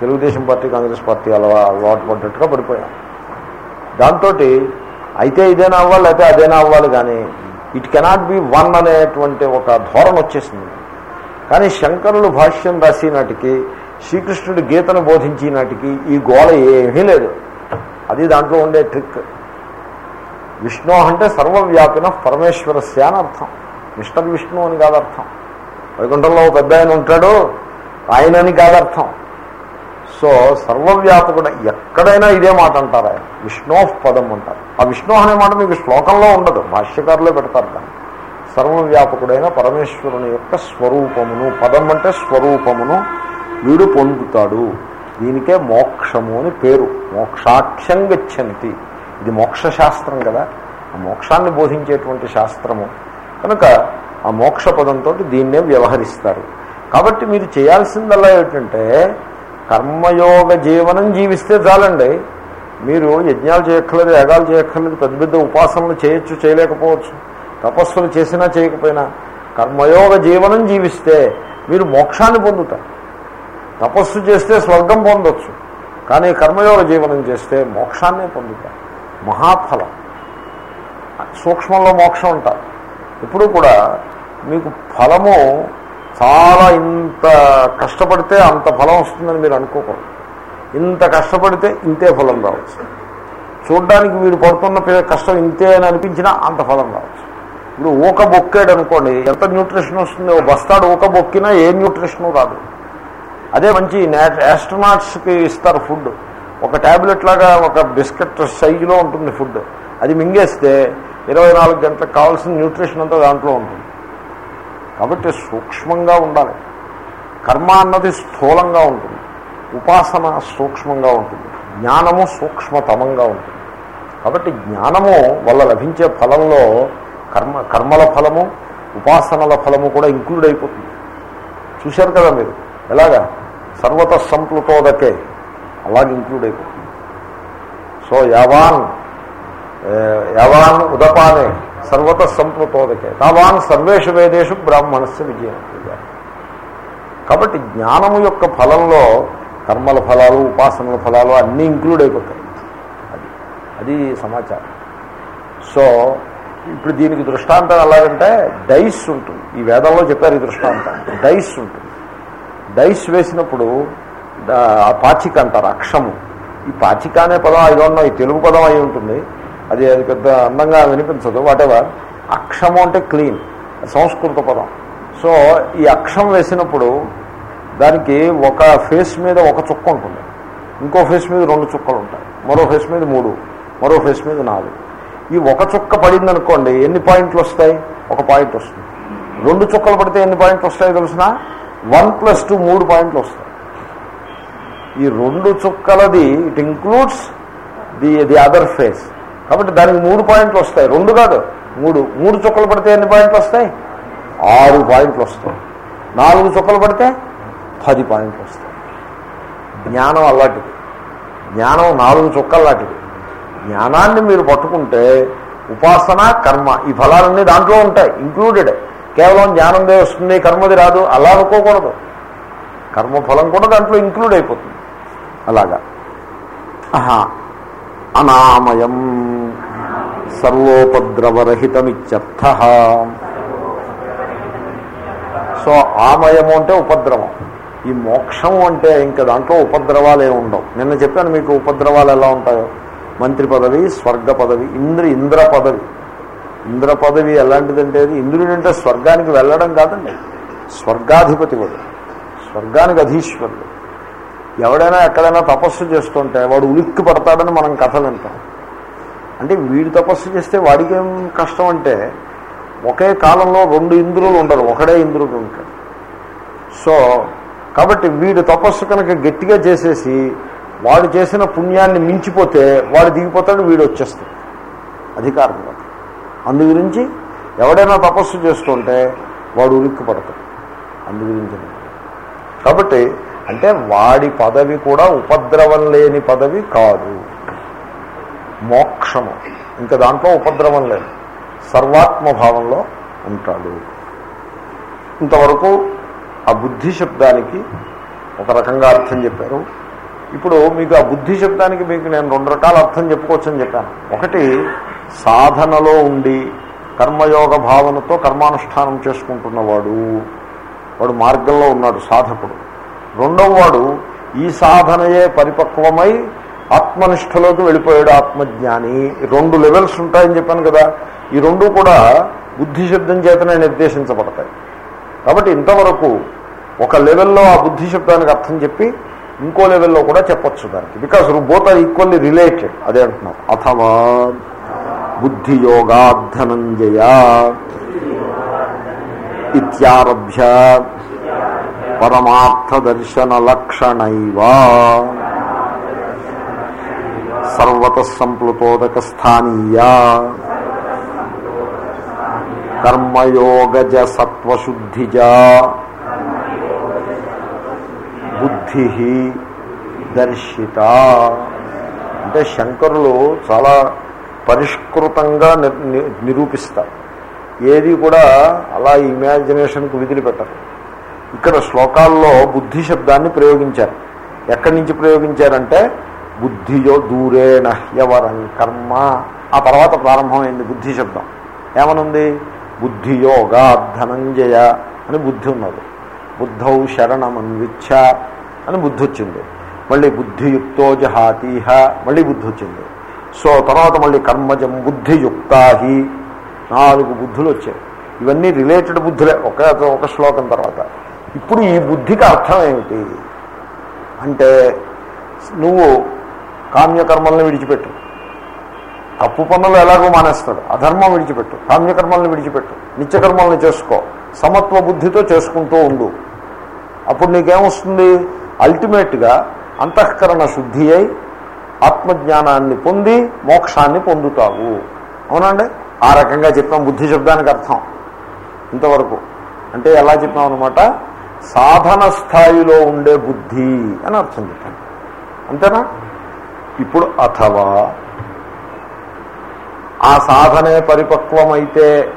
తెలుగుదేశం పార్టీ కాంగ్రెస్ పార్టీ అలవా అలవాటు పడ్డట్టుగా పడిపోయాం. దాంతో అయితే ఇదేనా అవ్వాలి అయితే అదేనా అవ్వాలి కానీ ఇట్ కెనాట్ బి వన్ అనేటువంటి ఒక ధోరణ వచ్చేసింది. కానీ శంకరులు భాష్యం రాసి నాటికి శ్రీకృష్ణుడు గీతను బోధించినాటికి ఈ గోళ ఏమీ లేదు. అది దాంట్లో ఉండే ట్రిక్ విష్ణు అంటే సర్వవ్యాపిన పరమేశ్వరస్య అని అర్థం. మిస్టర్ విష్ణు అని కాదు అర్థం. వైకుంఠంలో ఒక పెద్ద ఆయన ఉంటాడు ఆయనని కాదర్థం సో సర్వవ్యాపకుడు ఎక్కడైనా ఇదే మాట అంటారు? ఆయన విష్ణో పదం అంటారు. ఆ విష్ణు అనే మాట మీకు శ్లోకంలో ఉండదు భాష్యకారులే పెడతారు దాన్ని. సర్వవ్యాపకుడైన పరమేశ్వరుని యొక్క స్వరూపమును పదం అంటే స్వరూపమును వీడు పొందుతాడు. దీనికే మోక్షము అని పేరు. మోక్షాఖ్యం గచ్చంతి. ఇది మోక్ష శాస్త్రం కదా. ఆ మోక్షాన్ని బోధించేటువంటి శాస్త్రము. కనుక ఆ మోక్ష పదంతో దీన్నే వ్యవహరిస్తారు. కాబట్టి మీరు చేయాల్సిందల్లా ఏమిటంటే కర్మయోగ జీవనం జీవిస్తే చాలండి. మీరు యజ్ఞాలు చేయక్కర్లేదు యాగాలు చేయక్కర్లేదు పెద్ద పెద్ద ఉపాసనలు చేయొచ్చు చేయలేకపోవచ్చు. తపస్సులు చేసినా చేయకపోయినా కర్మయోగ జీవనం జీవిస్తే మీరు మోక్షాన్ని పొందుతారు. తపస్సు చేస్తే స్వర్గం పొందొచ్చు కానీ కర్మయోగ జీవనం చేస్తే మోక్షాన్నే పొందుతారు. మహాఫలం. సూక్ష్మంలో మోక్షం ఉంటారు. ఇప్పుడు కూడా మీకు ఫలము చాలా ఇంత కష్టపడితే అంత ఫలం వస్తుందని మీరు అనుకోకూడదు. ఇంత కష్టపడితే ఇంతే ఫలం రావచ్చు. చూడ్డానికి మీరు పడుతున్న కష్టం ఇంతే అని అనిపించినా అంత ఫలం రావచ్చు. ఇప్పుడు ఊక బొక్కాడు అనుకోండి ఎంత న్యూట్రిషన్ వస్తుంది? ఓ బస్తాడు ఊక బొక్కినా ఏ న్యూట్రిషన్ రాదు. అదే మంచి యాస్ట్రనాట్స్కి ఇస్తారు ఫుడ్. ఒక ట్యాబ్లెట్ లాగా ఒక బిస్కెట్ సైజులో ఉంటుంది ఫుడ్. అది మింగేస్తే ఇరవై నాలుగు గంటలకు కావాల్సిన న్యూట్రిషన్ అంతా దాంట్లో ఉంటుంది. కాబట్టి సూక్ష్మంగా ఉండాలి. కర్మ అన్నది స్థూలంగా ఉంటుంది. ఉపాసన సూక్ష్మంగా ఉంటుంది. జ్ఞానము సూక్ష్మతమంగా ఉంటుంది. కాబట్టి జ్ఞానము వల్ల లభించే ఫలంలో కర్మ కర్మల ఫలము ఉపాసనల ఫలము కూడా ఇంక్లూడ్ అయిపోతుంది. చూశారు కదా మీరు? ఎలాగా? సర్వత సంప్లుతోదకే అలాగే ఇంక్లూడ్ అయిపోతుంది. సో యావాన్ ఏ, యావాన్ ఉదపానే సర్వత సంప్లుతోదకే తావాన్ సర్వేషు వేదేషు బ్రాహ్మణస్య విజయం. కాబట్టి జ్ఞానము యొక్క ఫలంలో కర్మల ఫలాలు ఉపాసనల ఫలాలు అన్నీ ఇంక్లూడ్ అయిపోతాయి. అది అది సమాచారం. సో ఇప్పుడు దీనికి దృష్టాంతం ఎలాగంటే డైస్ ఉంటుంది. ఈ వేదంలో చెప్పారు ఈ దృష్టాంతం. డైస్ ఉంటుంది. డైస్ వేసినప్పుడు ఆ పాచిక అంటారు అక్షము. ఈ పాచిక అనే పదం ఐదు ఉన్న ఈ తెలుగు పదం అయి ఉంటుంది. అది అది పెద్ద అందంగా వినిపించదు వాటెవర్ అక్షము అంటే క్లీన్ సంస్కృత పదం. సో ఈ అక్షం వేసినప్పుడు దానికి ఒక ఫేస్ మీద ఒక చుక్క ఉంటుంది. ఇంకో ఫేస్ మీద రెండు చుక్కలు ఉంటాయి. మరో ఫేస్ మీద మూడు మరో ఫేస్ మీద నాలుగు. ఈ ఒక చుక్క పడింది అనుకోండి ఎన్ని పాయింట్లు వస్తాయి? ఒక పాయింట్ వస్తుంది. రెండు చుక్కలు పడితే ఎన్ని పాయింట్లు వస్తాయో తెలిసిన? వన్ ప్లస్ టూ మూడు పాయింట్లు వస్తాయి. ఈ రెండు చుక్కలది it includes the the other phase కాబట్టి దానికి మూడు పాయింట్లు వస్తాయి. రెండు కాదు మూడు. మూడు చుక్కలు పడితే ఎన్ని పాయింట్లు వస్తాయి? ఆరు పాయింట్లు వస్తాయి. నాలుగు చుక్కలు పడితే పది పాయింట్లు వస్తాయి. జ్ఞానం అలాంటిది. జ్ఞానం నాలుగు చుక్కలు లాంటిది. జ్ఞానాన్ని మీరు పట్టుకుంటే ఉపాసన కర్మ ఈ ఫలాలన్నీ దాంట్లో ఉంటాయి ఇంక్లూడెడ్ కేవలం జ్ఞానందే వస్తుంది కర్మది రాదు అలా అనుకోకూడదు. కర్మఫలం కూడా దాంట్లో ఇంక్లూడ్ అయిపోతుంది. అలాగా. ఆహా అనామయం. సర్వోపద్రవరహితమిత్యర్థ. సో ఆమయము అంటే ఉపద్రవం. ఈ మోక్షం అంటే ఇంకా దాంట్లో ఉపద్రవాలు ఏమి ఉండవు. నిన్న చెప్పాను మీకు ఉపద్రవాలు ఎలా ఉంటాయో. మంత్రి పదవి స్వర్గ పదవి ఇంద్ర ఇంద్ర పదవి. ఇంద్ర పదవి ఎలాంటిదంటే అది? ఇంద్రుని అంటే స్వర్గానికి వెళ్ళడం కాదండి. స్వర్గాధిపతి వాడు స్వర్గానికి అధీశ్వరుడు. ఎవడైనా ఎక్కడైనా తపస్సు చేస్తుంటే వాడు ఉలిక్కి పడతాడని మనం కథ వింటాం అంటే వీడు తపస్సు చేస్తే వాడికి ఏం కష్టం అంటే ఒకే కాలంలో రెండు ఇంద్రులు ఉండరు ఒకడే ఇంద్రుడు ఉంటాడు. సో కాబట్టి వీడు తపస్సు కనుక గట్టిగా చేసేసి వాడు చేసిన పుణ్యాన్ని మించిపోతే వాడు దిగిపోతాడు వీడు వచ్చేస్తాడు. అధికారంలో అందు గురించి ఎవడైనా తపస్సు చేస్తుంటే వాడు ఉలిక్కి పడతాడు అందు గురించి కాబట్టి అంటే వాడి పదవి కూడా ఉపద్రవం లేని పదవి కాదు. మోక్షము. ఇంకా దాంట్లో ఉపద్రవం లేదు. సర్వాత్మభావంలో ఉంటాడు. ఇంతవరకు ఆ బుద్ధి శబ్దానికి ఒక రకంగా అర్థం చెప్పారు. ఇప్పుడు మీకు ఆ బుద్ధి శబ్దానికి మీకు నేను రెండు రకాల అర్థం చెప్పుకోవచ్చని చెప్పాను. ఒకటి సాధనలో ఉండి కర్మయోగ భావనతో కర్మానుష్ఠానం చేసుకుంటున్నవాడు. వాడు మార్గంలో ఉన్నాడు సాధకుడు. రెండవ వాడు ఈ సాధనయే పరిపక్వమై ఆత్మనిష్టలోకి వెళ్ళిపోయాడు ఆత్మజ్ఞాని. రెండు లెవెల్స్ ఉంటాయని చెప్పాను కదా. ఈ రెండు కూడా బుద్ధి శబ్దం చేతనే నిర్దేశించబడతాయి. కాబట్టి ఇంతవరకు ఒక లెవెల్లో ఆ బుద్ధి శబ్దానికి అర్థం చెప్పి ఇంకో లెవెల్లో కూడా చెప్పొచ్చు దానికి. Because both are equally related అదే అంటున్నారు అథవా బుద్ధియోగాధనంజయ ఇత్యారభ్య పరమార్థ దర్శన లక్షణైవా సర్వత సంప్లుతోదక స్థానీయ కర్మయోగజ సత్వశుద్ధిజ బుద్ధి దర్శిత. అంటే శంకరులు చాలా పరిష్కృతంగా ని- నిరూపిస్తారు. ఏది కూడా అలా ఇమాజినేషన్కు విధులు ఇక్కడ శ్లోకాల్లో బుద్ధి శబ్దాన్ని ప్రయోగించారు. ఎక్కడి నుంచి ప్రయోగించారంటే బుద్ధియో దూరేణ హ్యవరం కర్మ. ఆ తర్వాత ప్రారంభమైంది బుద్ధి శబ్దం. ఏమనుంది? బుద్ధియోగా ధనంజయ అని బుద్ధి ఉన్నది. బుద్ధౌ శరణమన్విచ్ఛ అని బుద్ధి వచ్చింది. మళ్ళీ బుద్ధియుక్తో జహాతీహ మళ్ళీ బుద్ధి వచ్చింది. సో తర్వాత మళ్ళీ కర్మజం బుద్ధియుక్తాహి నాలుగు బుద్ధులు వచ్చాయి. ఇవన్నీ రిలేటెడ్ బుద్ధులే ఒక ఒక శ్లోకం తర్వాత. ఇప్పుడు ఈ బుద్ధికి అర్థం ఏమిటి? అంటే నువ్వు కామ్యకర్మల్ని విడిచిపెట్టు. తప్పు పనులు ఎలాగో మానేస్తాడు. అధర్మం విడిచిపెట్టు. కామ్యకర్మల్ని విడిచిపెట్టు. నిత్యకర్మల్ని చేసుకో. సమత్వ బుద్ధితో చేసుకుంటూ ఉండు. అప్పుడు నీకేమొస్తుంది? అల్టిమేట్గా అంతఃకరణ శుద్ధి అయి ఆత్మజ్ఞానాన్ని పొంది మోక్షాన్ని పొందుతావు. అవునండి ఆ రకంగా చెప్పాం బుద్ధి శబ్దానికి అర్థం. ఇంతవరకు. అంటే ఎలా చెప్పాం అనమాట సాధన స్థాయిలో ఉండే బుద్ధి అని అర్థం చెప్పాను అంతేనా? ఇప్పుడు అథవా. ఆ సాధనే పరిపక్వమైతే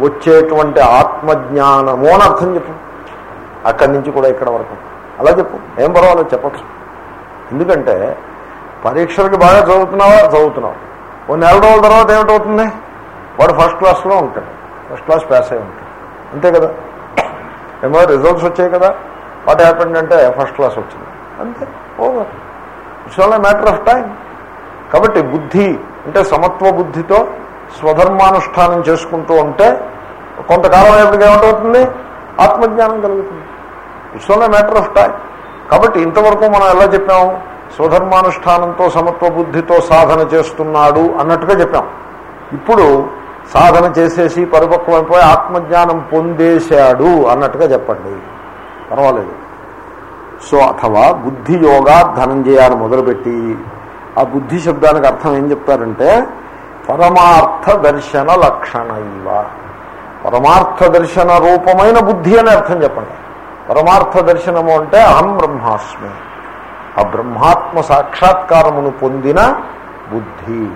వచ్చేటువంటి ఆత్మజ్ఞానము అని అర్థం చెప్పు. అక్కడి నుంచి కూడా ఇక్కడ వరకు. అలా చెప్పు. ఏం పర్వాలేదు చెప్పచ్చు. ఎందుకంటే పరీక్షలకు బాగా చదువుతున్నావా? చదువుతున్నావు. ఓ నెల రోజుల తర్వాత ఏమిటవుతుంది? వాడు ఫస్ట్ క్లాస్లో ఉంటాడు. ఫస్ట్ క్లాస్ పాస్ అయి ఉంటాడు. అంతే కదా? ఏమో రిజల్ట్స్ వచ్చాయి కదా. వాట్ హ్యాపెండ్ అంటే ఫస్ట్ క్లాస్ వచ్చింది. అంతే. Over it's only matter of time కాబట్టి బుద్ధి అంటే సమత్వ బుద్ధితో స్వధర్మానుష్ఠానం చేసుకుంటూ ఉంటే కొంతకాలం ఎప్పటికి ఏమిటవుతుంది ఆత్మజ్ఞానం కలుగుతుంది. It's only matter of time కాబట్టి ఇంతవరకు మనం ఎలా చెప్పాము? స్వధర్మానుష్ఠానంతో సమత్వ బుద్ధితో సాధన చేస్తున్నాడు అన్నట్టుగా చెప్పాం ఇప్పుడు సాధన చేసేసి పరిపక్వమైపోయి ఆత్మజ్ఞానం పొందేశాడు అన్నట్టుగా చెప్పండి. పర్వాలేదు. సో అథవా బుద్ధి యోగా ధనంజయాన్ని మొదలుపెట్టి ఆ బుద్ధి శబ్దానికి అర్థం ఏం చెప్తారంటే పరమార్థ దర్శన లక్షణ ఇవ పరమార్థ దర్శన రూపమైన బుద్ధి అని అర్థం చెప్పండి. పరమార్థ దర్శనము అంటే అహం బ్రహ్మాస్మి. ఆ బ్రహ్మాత్మ సాక్షాత్కారమును పొందిన బుద్ధి.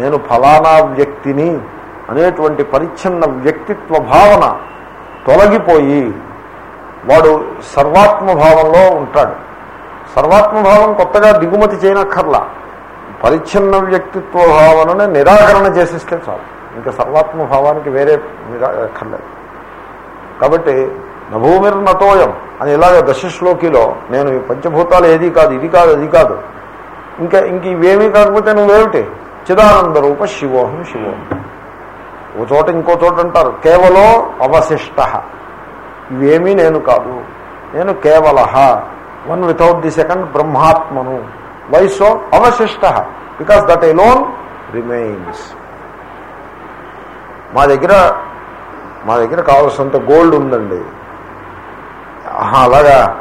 నేను ఫలానా వ్యక్తిని అనేటువంటి పరిచ్ఛిన్న వ్యక్తిత్వ భావన తొలగిపోయి వాడు సర్వాత్మభావంలో ఉంటాడు. సర్వాత్మభావం కొత్తగా దిగుమతి చేయనక్కర్లా. పరిచ్ఛిన్న వ్యక్తిత్వ భావనని నిరాకరణ చేసిస్తే చాలు. ఇంకా సర్వాత్మభావానికి వేరే నిరాకర్లేదు కాబట్టి నభూమిర్ నతోయం అని ఇలాగ దశ శ్లోకిలో నేను ఈ పంచభూతాలు ఏది కాదు ఇది కాదు అది కాదు. ఇంకా ఇంక ఇవేమీ కాకపోతే నువ్వేమిటి? చిదానంద రూప శివోహం శివోహం. ఓ చోట ఇంకో చోట అంటారు. కేవలం అవశిష్ట. ఇవేమీ నేను కాదు. నేను కేవల వన్ వితౌట్ ది సెకండ్ బ్రహ్మాత్మను. వయస్సో అవశిష్ట. బికాస్ దట్ ఎలోన్ రిమైన్స్ మా దగ్గర మా దగ్గర కావాల్సినంత గోల్డ్ ఉందండి. ఆహా, అలాగా?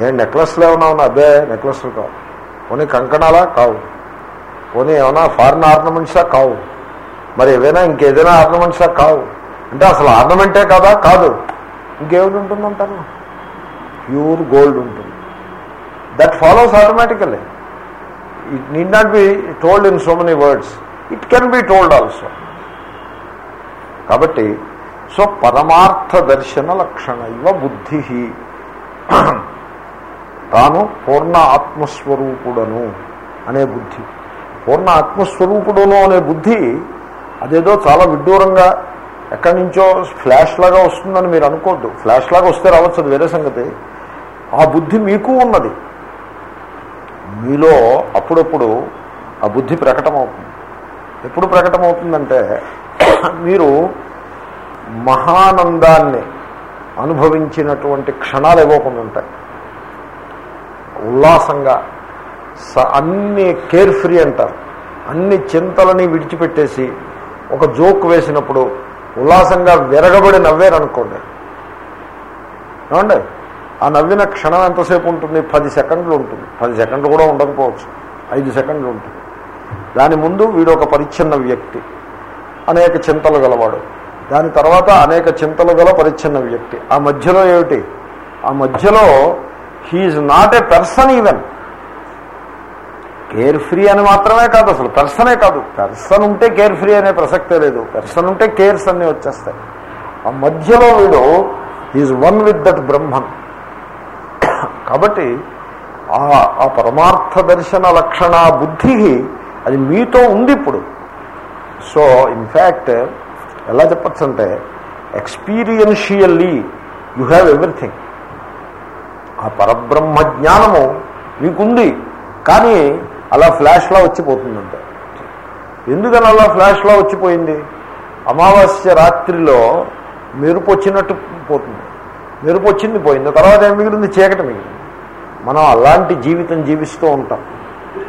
ఏం నెక్లెస్లు ఏమైనా ఉన్నా అదే నెక్లెస్లు కావు. పోనీ కంకణాలా? కావు. పోనీ ఏమైనా ఫారిన్ ఆర్నమెంట్సా కావు. మరి ఏవైనా ఇంకేదైనా ఆర్నమెంట్సా కావు. అంటే అసలు ఆర్నమెంటే కదా? కాదు. ఇంకేమిటి ఉంటుందంటారు? ప్యూర్ గోల్డ్ ఉంటుంది. That follows automatically it need not be told in so many words it can be told also కాబట్టి సో పరమార్థ దర్శన లక్షణ ఇవ బుద్ధి. తాను పూర్ణ ఆత్మస్వరూపుడను అనే బుద్ధి. పూర్ణ ఆత్మస్వరూపుడును అనే బుద్ధి అదేదో చాలా విడ్డూరంగా ఎక్కడి నుంచో ఫ్లాష్ లాగా వస్తుందని మీరు అనుకోద్దు. ఫ్లాష్ లాగా వస్తే రావచ్చు అది వేరే సంగతి. ఆ బుద్ధి మీకు ఉన్నది. మీలో అప్పుడప్పుడు ఆ బుద్ధి ప్రకటమవుతుంది. ఎప్పుడు ప్రకటమవుతుందంటే మీరు మహానందాన్ని అనుభవించినటువంటి క్షణాలు ఏవో కొన్ని ఉంటాయి. ఉల్లాసంగా స అన్ని కేర్ ఫ్రీ అంటారు. అన్ని చింతలని విడిచిపెట్టేసి ఒక జోక్ వేసినప్పుడు ఉల్లాసంగా విరగబడి నవ్వారనుకోండి. ఏమండి? ఆ నవ్విన క్షణం ఎంతసేపు ఉంటుంది? పది సెకండ్లు ఉంటుంది. పది సెకండ్లు కూడా ఉండకపోవచ్చు. ఐదు సెకండ్లు ఉంటుంది. దాని ముందు వీడు ఒక పరిచ్ఛిన్న వ్యక్తి. అనేక చింతలు గలవాడు. దాని తర్వాత అనేక చింతలు గల పరిచ్ఛిన్న వ్యక్తి. ఆ మధ్యలో ఏమిటి? ఆ మధ్యలో he's not a person even. Carefree అని మాత్రమే కాదు అసలు పెర్సనే కాదు. పెర్సన్ ఉంటే కేర్ ఫ్రీ అనే ప్రసక్తే లేదు. పెర్సన్ ఉంటే కేర్స్ అన్నీ వచ్చేస్తాయి. ఆ మధ్యలో వీడు is one with that Brahman. కాబట్టి ఆ ఆ పరమార్థ దర్శన లక్షణ బుద్ధి అది మీతో ఉంది ఇప్పుడు. సో ఇన్ఫ్యాక్ట్ ఎలా చెప్పచ్చు అంటే ఎక్స్పీరియన్షియల్లీ యు హ్యావ్ ఎవ్రీథింగ్ ఆ పరబ్రహ్మ జ్ఞానము మీకుంది కానీ అలా ఫ్లాష్లా వచ్చిపోతుందంటే. ఎందుకని అలా ఫ్లాష్లా వచ్చిపోయింది? అమావాస్య రాత్రిలో మెరుపు వచ్చినట్టు పోతుంది. మెరుపు వచ్చింది పోయింది. తర్వాత ఏం మిగిలింది? చీకటి మిగిలింది. మనం అలాంటి జీవితం జీవిస్తూ ఉంటాం.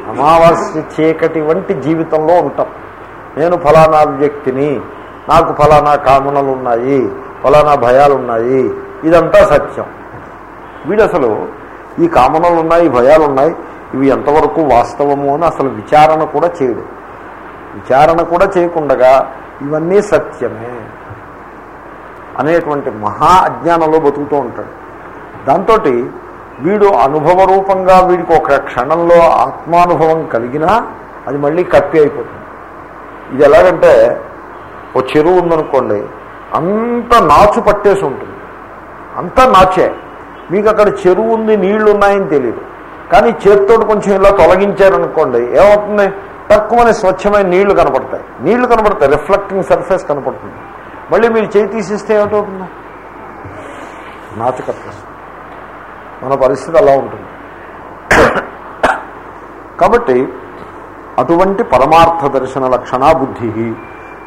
అమావాస్య చీకటి వంటి జీవితంలో ఉంటాం. నేను ఫలానా వ్యక్తిని నాకు ఫలానా కామనలు ఉన్నాయి ఫలానా భయాలు ఉన్నాయి ఇదంతా సత్యం. వీడు అసలు ఈ కామనలు ఉన్నాయి భయాలు ఉన్నాయి ఇవి ఎంతవరకు వాస్తవము అని అసలు విచారణ కూడా చేయడు. విచారణ కూడా చేయకుండగా ఇవన్నీ సత్యమే అనేటువంటి మహా అజ్ఞానంలో బతుకుతూ ఉంటాడు. దాంతో వీడు అనుభవ రూపంగా వీడికి ఒక క్షణంలో ఆత్మానుభవం కలిగినా అది మళ్ళీ కప్పి అయిపోతుంది. ఇది ఎలాగంటే ఓ చెరువు ఉందనుకోండి అంత నాచు పట్టేసి ఉంటుంది. అంతా నాచే. మీకు అక్కడ చెరువు ఉంది నీళ్ళు ఉన్నాయని తెలియదు కానీ చేతితో కొంచెం ఇలా తొలగించారనుకోండి ఏమవుతుంది? తక్కువనే స్వచ్ఛమైన నీళ్ళు కనపడతాయి. నీళ్ళు కనపడతాయి రిఫ్లెక్టింగ్ సర్ఫేస్ కనపడుతుంది. మళ్ళీ మీరు చేయి తీసిస్తే ఏమిటవుతుంది నాచకత్వం. మన పరిస్థితి అలా ఉంటుంది. కాబట్టి అటువంటి పరమార్థ దర్శన లక్షణ బుద్ధి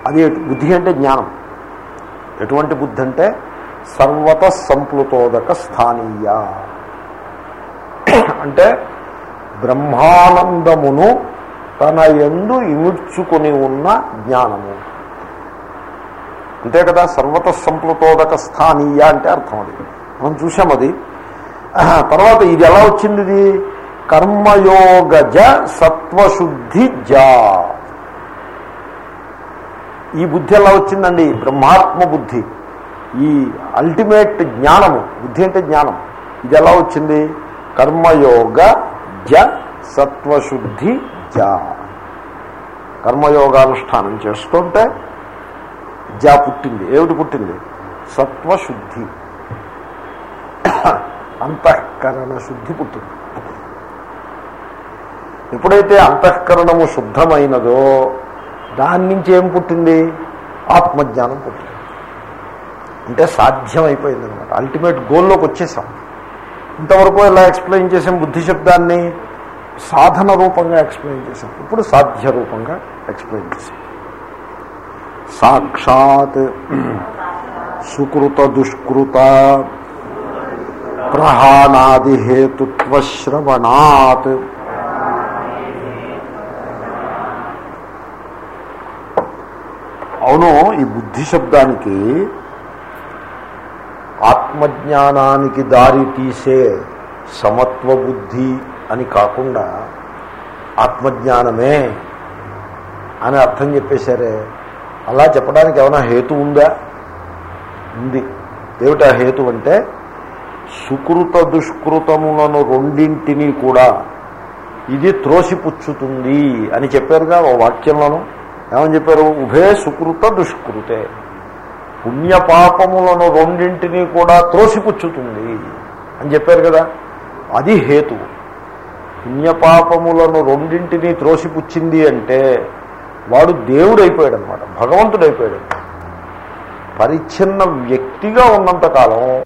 అది బుద్ధి అంటే జ్ఞానం. ఎటువంటి బుద్ధి అంటే సర్వత సంప్లుతోదక స్థానీయ. అంటే బ్రహ్మానందమును తన ఎందు ఇముడ్చుకొని ఉన్న జ్ఞానము. అంతే కదా సర్వత సంప్లుతోదక స్థానీయ అంటే అర్థం అది. మనం చూసాం అది. తర్వాత ఇది ఎలా వచ్చింది ఇది? కర్మయోగజ సత్వశుద్ధి జా. ఈ బుద్ధి ఎలా వచ్చిందండి? బ్రహ్మాత్మ బుద్ధి. ఈ అల్టిమేట్ జ్ఞానము బుద్ధి అంటే జ్ఞానం. ఇది ఎలా వచ్చింది? కర్మయోగ జ సత్వశుద్ధి జ. కర్మయోగానుష్ఠానం చేస్తుంటే జ పుట్టింది. ఏమిటి పుట్టింది? సత్వశుద్ధి. అంతఃకరణ శుద్ధి పుట్టింది. ఎప్పుడైతే అంతఃకరణము శుద్ధమైనదో దాని నుంచి ఏం పుట్టింది? ఆత్మజ్ఞానం పుట్టింది. అంటే సాధ్యం అయిపోయింది అనమాట అల్టిమేట్ గోల్లోకి వచ్చేసాం. ఇంతవరకు ఎలా ఎక్స్ప్లెయిన్ చేసాం బుద్ధి శబ్దాన్ని? సాధన రూపంగా ఎక్స్ప్లెయిన్ చేశాం. ఇప్పుడు సాధ్య రూపంగా ఎక్స్ప్లెయిన్ చేశాం. సాక్షాత్ సుకృత దుష్కృత ప్రహాణాది హేతుత్వ శ్రవణాత్ అవును ఈ బుద్ధి శబ్దానికి ఆత్మజ్ఞానానికి దారి తీసే సమత్వ బుద్ధి అని కాకుండా ఆత్మజ్ఞానమే అని అర్థం చెప్పేశారే. అలా చెప్పడానికి ఏమైనా హేతు ఉందా? ఉంది. ఏమిటా హేతు అంటే సుకృత దుష్కృతములను రెండింటినీ కూడా ఇది త్రోసిపుచ్చుతుంది అని చెప్పారుగా ఓ వాక్యంలోనూ. ఏమని చెప్పారు? ఉభయ సుకృత దుష్కృతే. పుణ్యపాపములను రెండింటినీ కూడా త్రోసిపుచ్చుతుంది అని చెప్పారు కదా. అది హేతు. పుణ్యపాపములను రెండింటినీ త్రోసిపుచ్చింది అంటే వాడు దేవుడైపోయాడు అనమాట భగవంతుడైపోయాడు. పరిచ్ఛిన్న వ్యక్తిగా ఉన్నంతకాలం